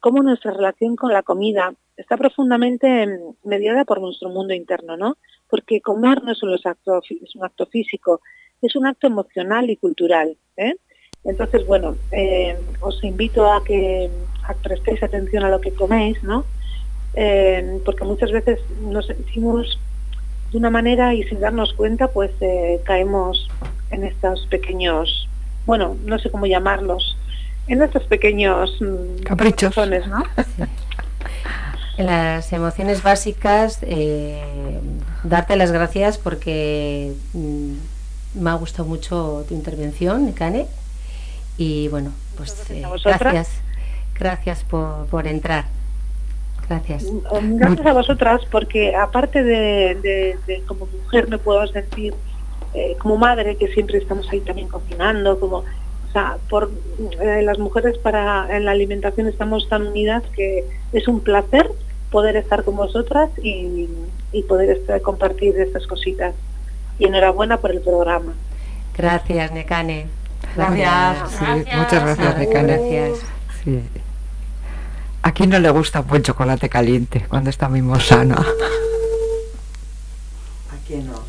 N: cómo nuestra relación con la comida está profundamente mm, mediada por nuestro mundo interno, ¿no? porque comer no solo es, acto, es un acto físico, es un acto emocional y cultural. ¿eh? Entonces, bueno, eh, os invito a que a prestéis atención a lo que coméis, ¿no? Eh, porque muchas veces nos sentimos de una manera y sin darnos cuenta, pues eh, caemos en estos pequeños, bueno, no sé cómo llamarlos, en estos pequeños mm,
B: Caprichos.
N: razones, ¿no?
M: En las emociones básicas, eh, darte las gracias porque mm, me ha gustado mucho tu intervención, Nekane. Y bueno, pues eh, gracias. Gracias por, por entrar. Gracias.
N: Gracias a vosotras, porque aparte de, de- de como mujer me puedo sentir eh, como madre, que siempre estamos ahí también cocinando, como, o sea, por eh, las mujeres para en la alimentación estamos tan unidas que es un placer poder estar con vosotras y, y poder estar- compartir estas cositas. Y enhorabuena por el programa.
M: Gracias, Nekane.
O: Gracias.
B: Sí, muchas gracias, Nekane.
M: Gracias.
B: Sí. ¿A quién no le gusta un buen chocolate caliente cuando está
C: no? ¿A quién no?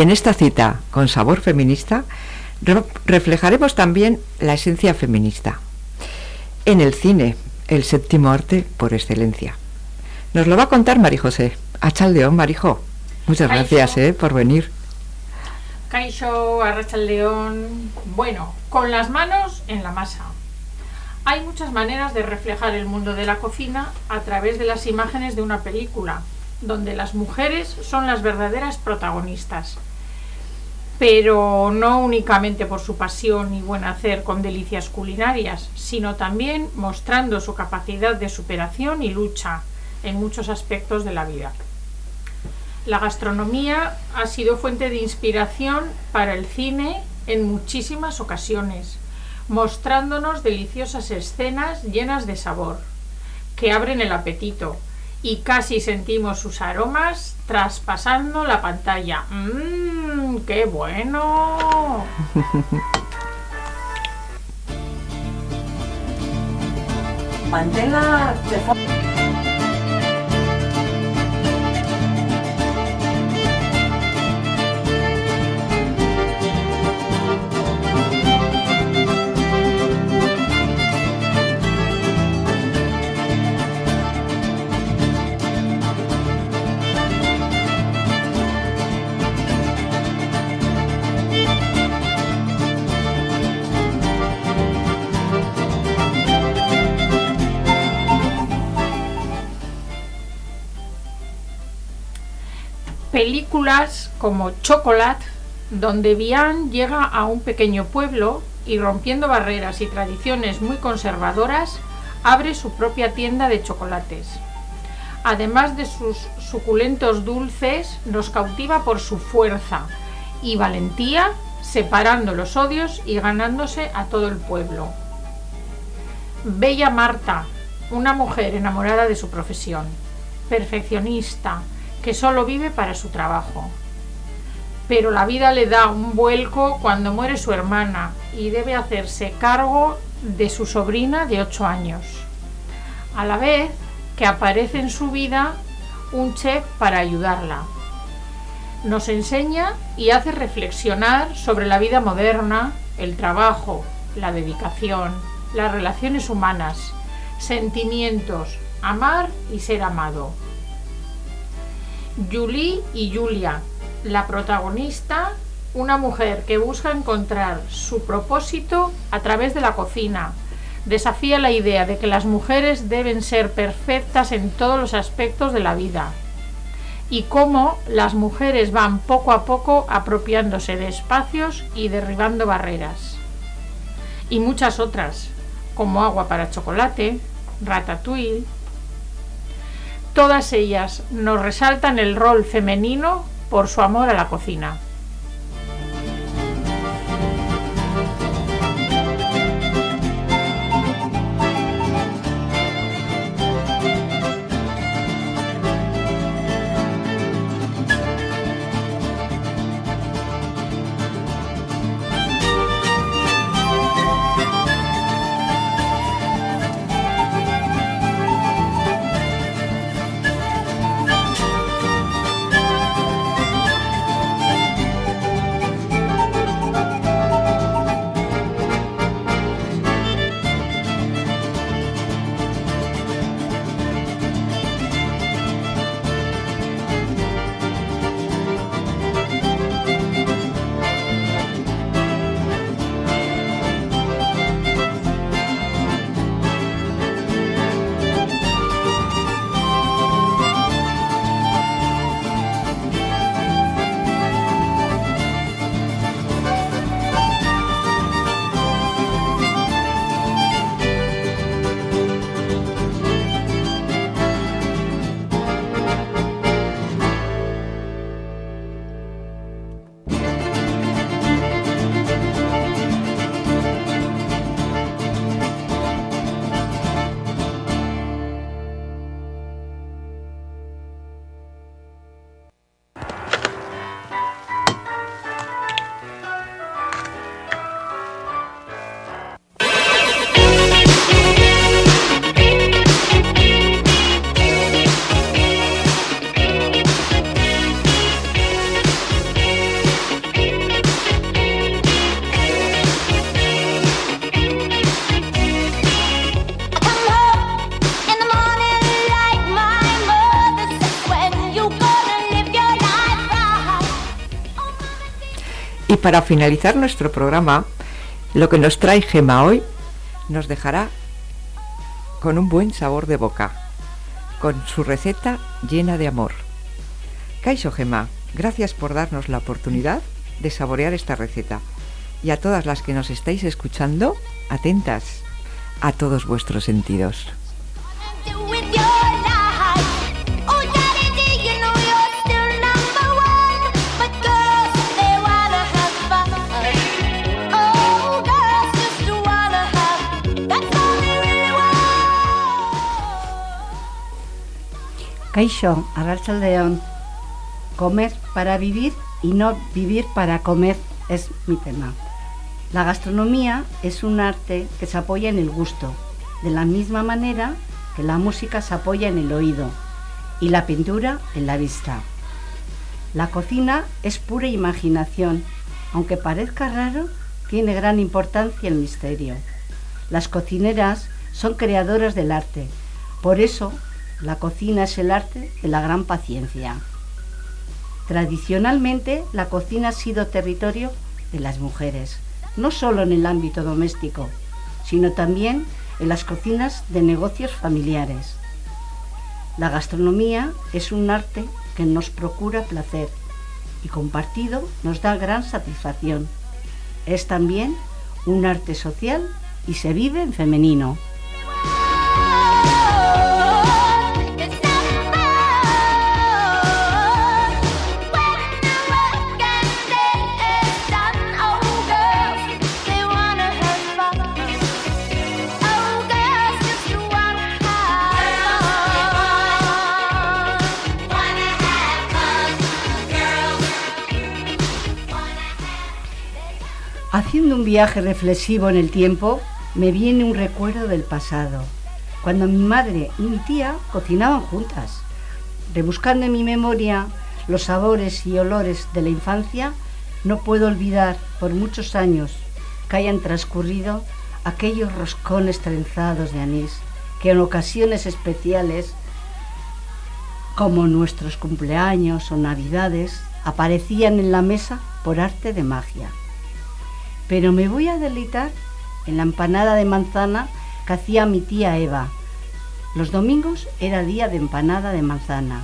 B: Y en esta cita con sabor feminista re- reflejaremos también la esencia feminista. En el cine, el séptimo arte por excelencia. Nos lo va a contar Marijosé. Achaldeón, Marijo. Muchas gracias eh, por venir.
O: Caixo, Arrachaldeón. Bueno, con las manos en la masa. Hay muchas maneras de reflejar el mundo de la cocina a través de las imágenes de una película, donde las mujeres son las verdaderas protagonistas. Pero no únicamente por su pasión y buen hacer con delicias culinarias, sino también mostrando su capacidad de superación y lucha en muchos aspectos de la vida. La gastronomía ha sido fuente de inspiración para el cine en muchísimas ocasiones, mostrándonos deliciosas escenas llenas de sabor, que abren el apetito y casi sentimos sus aromas traspasando la pantalla. ¡Mmm! ¡Qué bueno!
K: Manténla de
O: películas como Chocolate, donde Bian llega a un pequeño pueblo y rompiendo barreras y tradiciones muy conservadoras, abre su propia tienda de chocolates. Además de sus suculentos dulces, nos cautiva por su fuerza y valentía, separando los odios y ganándose a todo el pueblo. Bella Marta, una mujer enamorada de su profesión, perfeccionista, que solo vive para su trabajo. Pero la vida le da un vuelco cuando muere su hermana y debe hacerse cargo de su sobrina de 8 años. A la vez que aparece en su vida un chef para ayudarla. Nos enseña y hace reflexionar sobre la vida moderna, el trabajo, la dedicación, las relaciones humanas, sentimientos, amar y ser amado. Julie y Julia, la protagonista, una mujer que busca encontrar su propósito a través de la cocina. Desafía la idea de que las mujeres deben ser perfectas en todos los aspectos de la vida. Y cómo las mujeres van poco a poco apropiándose de espacios y derribando barreras. Y muchas otras, como agua para chocolate, ratatouille, Todas ellas nos resaltan el rol femenino por su amor a la cocina.
B: Y para finalizar nuestro programa, lo que nos trae Gema hoy nos dejará con un buen sabor de boca, con su receta llena de amor. Kaixo Gema, gracias por darnos la oportunidad de saborear esta receta. Y a todas las que nos estáis escuchando, atentas a todos vuestros sentidos.
P: Kaixo, Arrachaldeón. Comer para vivir y no vivir para comer es mi tema. La gastronomía es un arte que se apoya en el gusto, de la misma manera que la música se apoya en el oído y la pintura en la vista. La cocina es pura imaginación, aunque parezca raro, tiene gran importancia el misterio. Las cocineras son creadoras del arte, por eso la cocina es el arte de la gran paciencia. Tradicionalmente, la cocina ha sido territorio de las mujeres, no solo en el ámbito doméstico, sino también en las cocinas de negocios familiares. La gastronomía es un arte que nos procura placer y compartido nos da gran satisfacción. Es también un arte social y se vive en femenino. Haciendo un viaje reflexivo en el tiempo, me viene un recuerdo del pasado, cuando mi madre y mi tía cocinaban juntas. Rebuscando en mi memoria los sabores y olores de la infancia, no puedo olvidar por muchos años que hayan transcurrido aquellos roscones trenzados de anís que en ocasiones especiales, como nuestros cumpleaños o navidades, aparecían en la mesa por arte de magia pero me voy a deleitar en la empanada de manzana que hacía mi tía Eva. Los domingos era día de empanada de manzana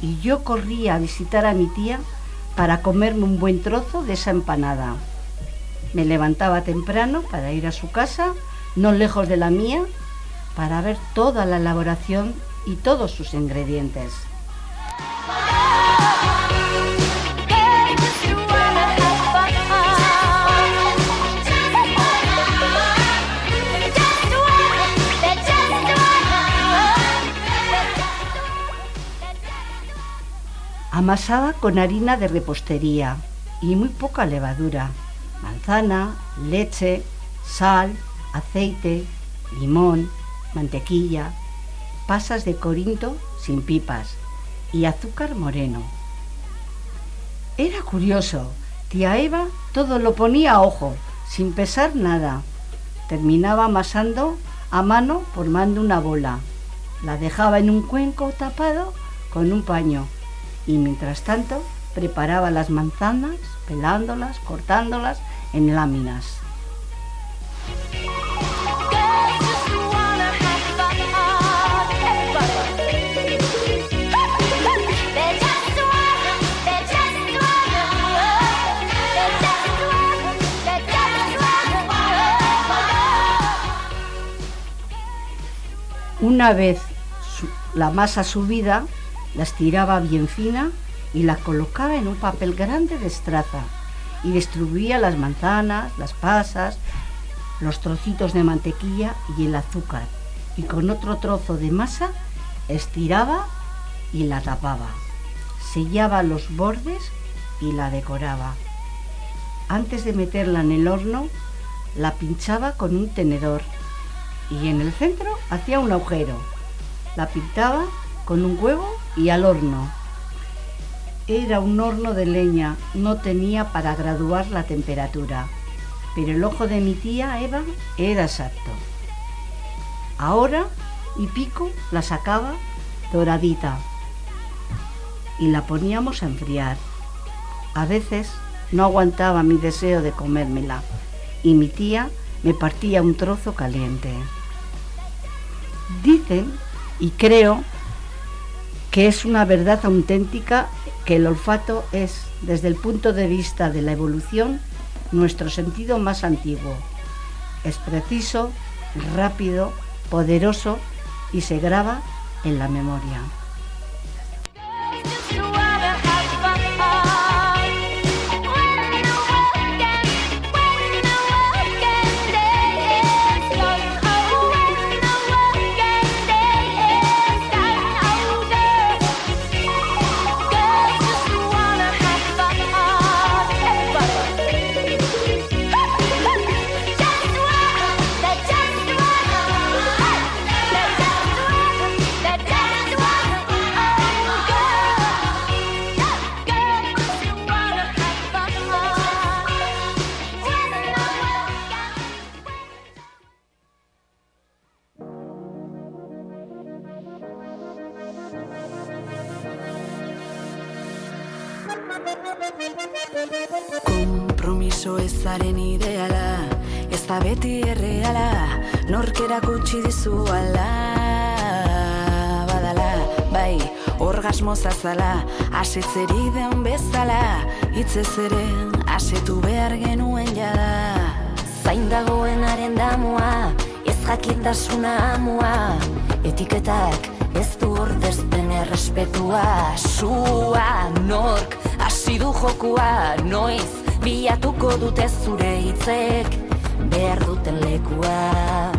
P: y yo corría a visitar a mi tía para comerme un buen trozo de esa empanada. Me levantaba temprano para ir a su casa, no lejos de la mía, para ver toda la elaboración y todos sus ingredientes. Amasaba con harina de repostería y muy poca levadura, manzana, leche, sal, aceite, limón, mantequilla, pasas de corinto sin pipas y azúcar moreno. Era curioso, tía Eva todo lo ponía a ojo, sin pesar nada. Terminaba amasando a mano formando una bola. La dejaba en un cuenco tapado con un paño y mientras tanto preparaba las manzanas, pelándolas, cortándolas en láminas. Una vez la masa subida, la estiraba bien fina y la colocaba en un papel grande de estraza y distribuía las manzanas, las pasas, los trocitos de mantequilla y el azúcar. Y con otro trozo de masa estiraba y la tapaba. Sellaba los bordes y la decoraba. Antes de meterla en el horno, la pinchaba con un tenedor y en el centro hacía un agujero. La pintaba con un huevo y al horno. Era un horno de leña, no tenía para graduar la temperatura, pero el ojo de mi tía Eva era exacto. Ahora y pico la sacaba doradita y la poníamos a enfriar. A veces no aguantaba mi deseo de comérmela y mi tía me partía un trozo caliente. Dicen, y creo, que es una verdad auténtica que el olfato es, desde el punto de vista de la evolución, nuestro sentido más antiguo. Es preciso, rápido, poderoso y se graba en la memoria.
Q: Erakutsi dizu ala Badala, bai, orgasmo zazala Asetzeri den bezala Hitzez ere, asetu behar genuen jada.
R: Zain dagoenaren damua, ez jakintasuna amua Etiketak ez du ordezten errespetua.
Q: Sua, nork, hasi du jokua Noiz, bilatuko dute zure hitzek Behar duten lekua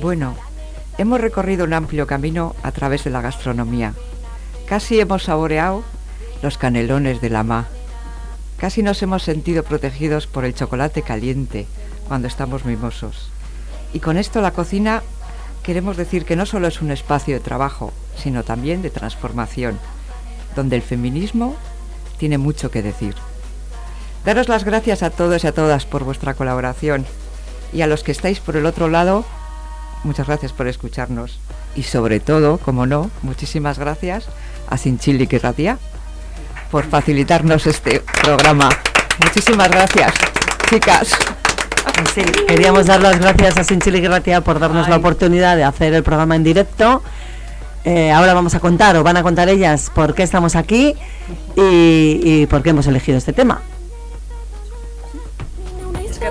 B: Bueno, hemos recorrido un amplio camino a través de la gastronomía. Casi hemos saboreado los canelones de la ma. Casi nos hemos sentido protegidos por el chocolate caliente cuando estamos mimosos. Y con esto la cocina queremos decir que no solo es un espacio de trabajo, sino también de transformación, donde el feminismo tiene mucho que decir. Daros las gracias a todos y a todas por vuestra colaboración y a los que estáis por el otro lado, muchas gracias por escucharnos. Y sobre todo, como no, muchísimas gracias a Sinchili Ratia por facilitarnos este programa. Muchísimas gracias, chicas.
S: Sí, queríamos dar las gracias a Sinchili Gratia por darnos la oportunidad de hacer el programa en directo. Eh, ahora vamos a contar, o van a contar ellas, por qué estamos aquí y, y por qué hemos elegido este tema.
K: Es que.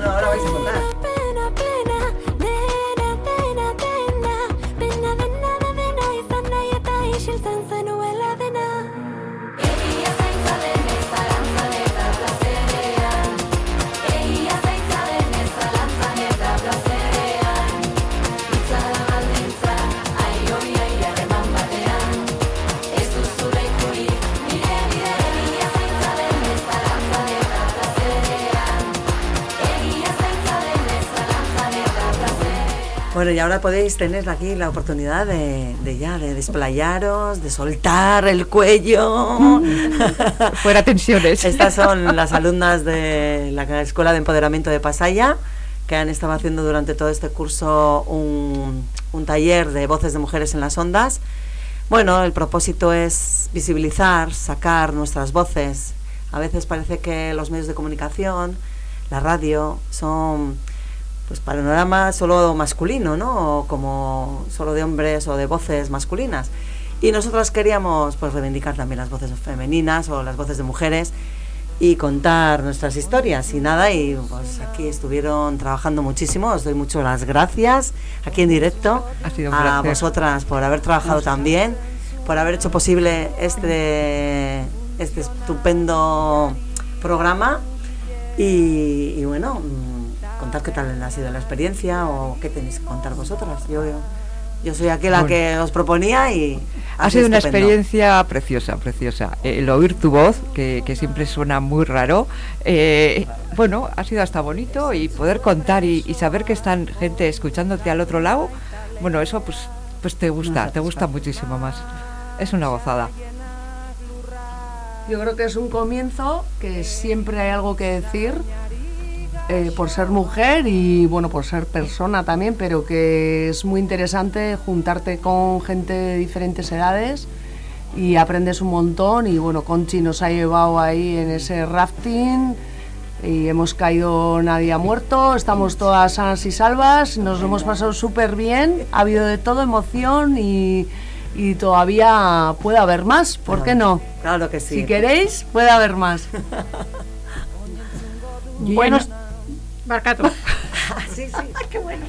K: No, no, ahora vais a contar.
S: Bueno, y ahora podéis tener aquí la oportunidad de, de ya, de desplayaros, de soltar el cuello.
B: Fuera tensiones.
S: Estas son las alumnas de la Escuela de Empoderamiento de Pasaya, que han estado haciendo durante todo este curso un, un taller de voces de mujeres en las ondas. Bueno, el propósito es visibilizar, sacar nuestras voces. A veces parece que los medios de comunicación, la radio, son pues panorama solo masculino, ¿no? O como solo de hombres o de voces masculinas. Y nosotras queríamos pues reivindicar también las voces femeninas o las voces de mujeres y contar nuestras historias y nada y pues aquí estuvieron trabajando muchísimo os doy mucho las gracias aquí en directo
B: Ha sido un
S: a vosotras por haber trabajado también por haber hecho posible este este estupendo programa y, y bueno contar qué tal ha sido la experiencia o qué tenéis que contar vosotras yo yo soy aquí la
B: Bueno.
S: que os proponía y
B: Ha sido una
S: estupendo.
B: experiencia preciosa, preciosa. Eh, El oír tu voz, que, que siempre suena muy raro, eh, bueno, ha sido hasta bonito y poder contar y, y saber que están gente escuchándote al otro lado, bueno, eso pues, pues te gusta, te gusta muchísimo más. Es una gozada.
K: Yo creo que es un comienzo, que siempre hay algo que decir eh, por ser mujer y bueno, por ser persona también, pero que es muy interesante juntarte con gente de diferentes edades y aprendes un montón y bueno, Conchi nos ha llevado ahí en ese rafting y hemos caído nadie ha muerto, estamos todas sanas y salvas, nos lo hemos pasado súper bien, ha habido de todo, emoción y, y todavía puede haber más, ¿por qué no?
S: Claro que sí.
K: Si queréis, puede haber más.
O: Bueno, Barcato.
S: sí, sí.
O: Qué bueno.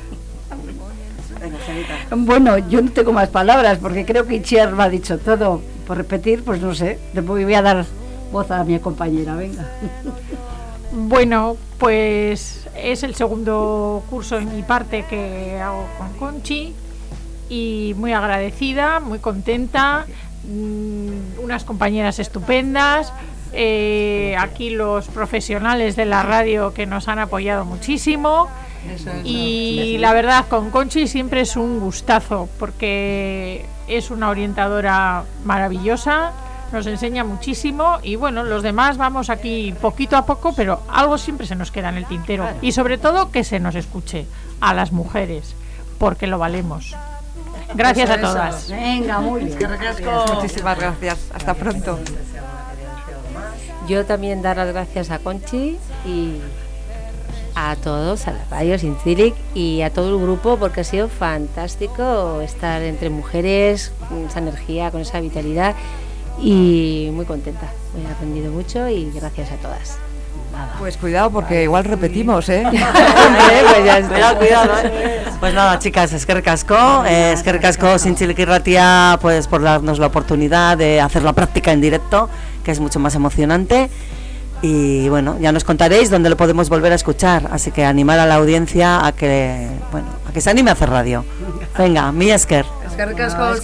S: Venga, Janita.
P: Bueno, yo no tengo más palabras porque creo que Itziar me ha dicho todo. Por repetir, pues no sé. Le voy a dar voz a mi compañera, venga.
O: Bueno, pues es el segundo curso en mi parte que hago con Conchi y muy agradecida, muy contenta, mm, unas compañeras estupendas, eh, aquí los profesionales de la radio que nos han apoyado muchísimo y la verdad con Conchi siempre es un gustazo porque es una orientadora maravillosa, nos enseña muchísimo y bueno, los demás vamos aquí poquito a poco, pero algo siempre se nos queda en el tintero y sobre todo que se nos escuche a las mujeres porque lo valemos. Gracias a todas.
P: Venga, muy bien.
B: Muchísimas gracias. Hasta pronto.
M: Yo también dar las gracias a Conchi y a todos, a la radio Sincilic y a todo el grupo porque ha sido fantástico estar entre mujeres, con esa energía, con esa vitalidad y muy contenta. He aprendido mucho y gracias a todas.
B: Pues cuidado porque igual repetimos, ¿eh?
S: pues ya está. Cuidado, cuidado, ¿eh? Pues nada, chicas, es que recasco, eh, es que recasco sin Ratia, pues por darnos la oportunidad de hacer la práctica en directo, que es mucho más emocionante. Y bueno, ya nos contaréis dónde lo podemos volver a escuchar, así que animar a la audiencia a que, bueno, a que se anime a hacer radio. Venga, mi esker.
K: Eskerrik asko,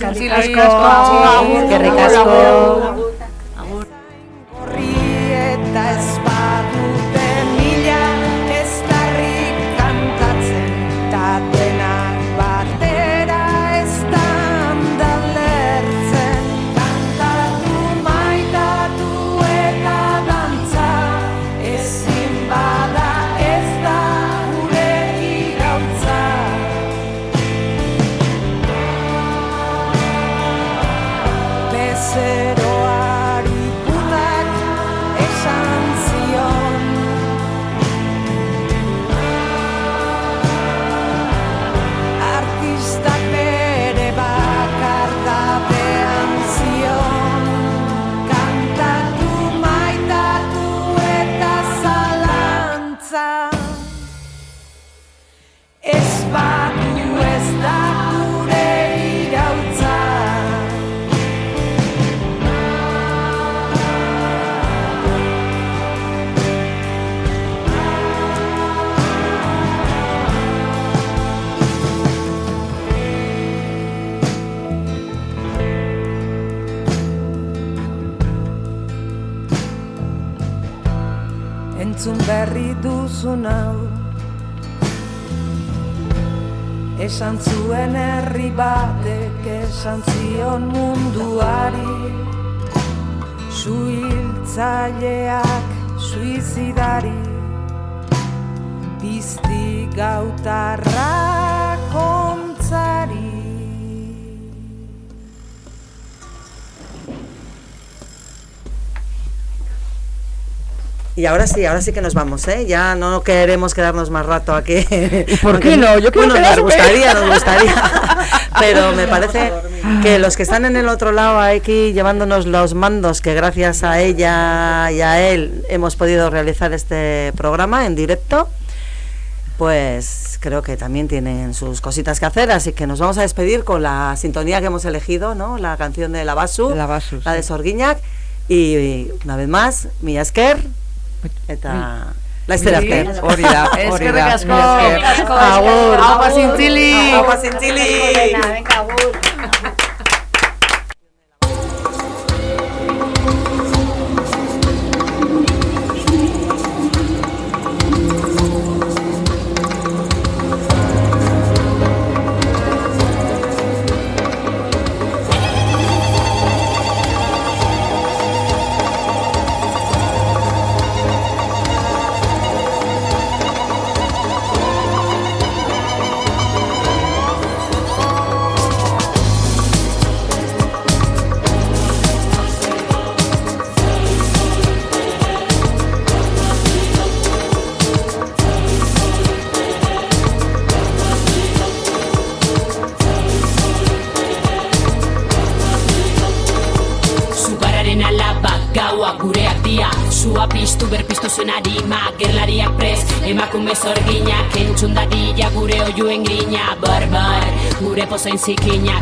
I: Entzun berri duzun hau. Esan zuen herri batek esan zion munduari. Suhiltzaileak suizidari. Bizti gautarra
S: Y ahora sí, ahora sí que nos vamos, ¿eh? Ya no queremos quedarnos más rato aquí.
B: por qué no? Yo quiero
S: bueno, nos gustaría, nos gustaría. Pero me parece que los que están en el otro lado aquí llevándonos los mandos, que gracias a ella y a él hemos podido realizar este programa en directo, pues creo que también tienen sus cositas que hacer, así que nos vamos a despedir con la sintonía que hemos elegido, ¿no? La canción de la Basu,
B: La Basu,
S: la de. Sorguiñac, y, una vez más, Mila Esker, Eta... Laizter arte,
B: hori da, hori da.
S: Eskerrik asko,
B: eskerrik asko.
S: Agur, hau pazintzili. Hau pazintzili.
P: Venga, agur.
A: Gure pozoin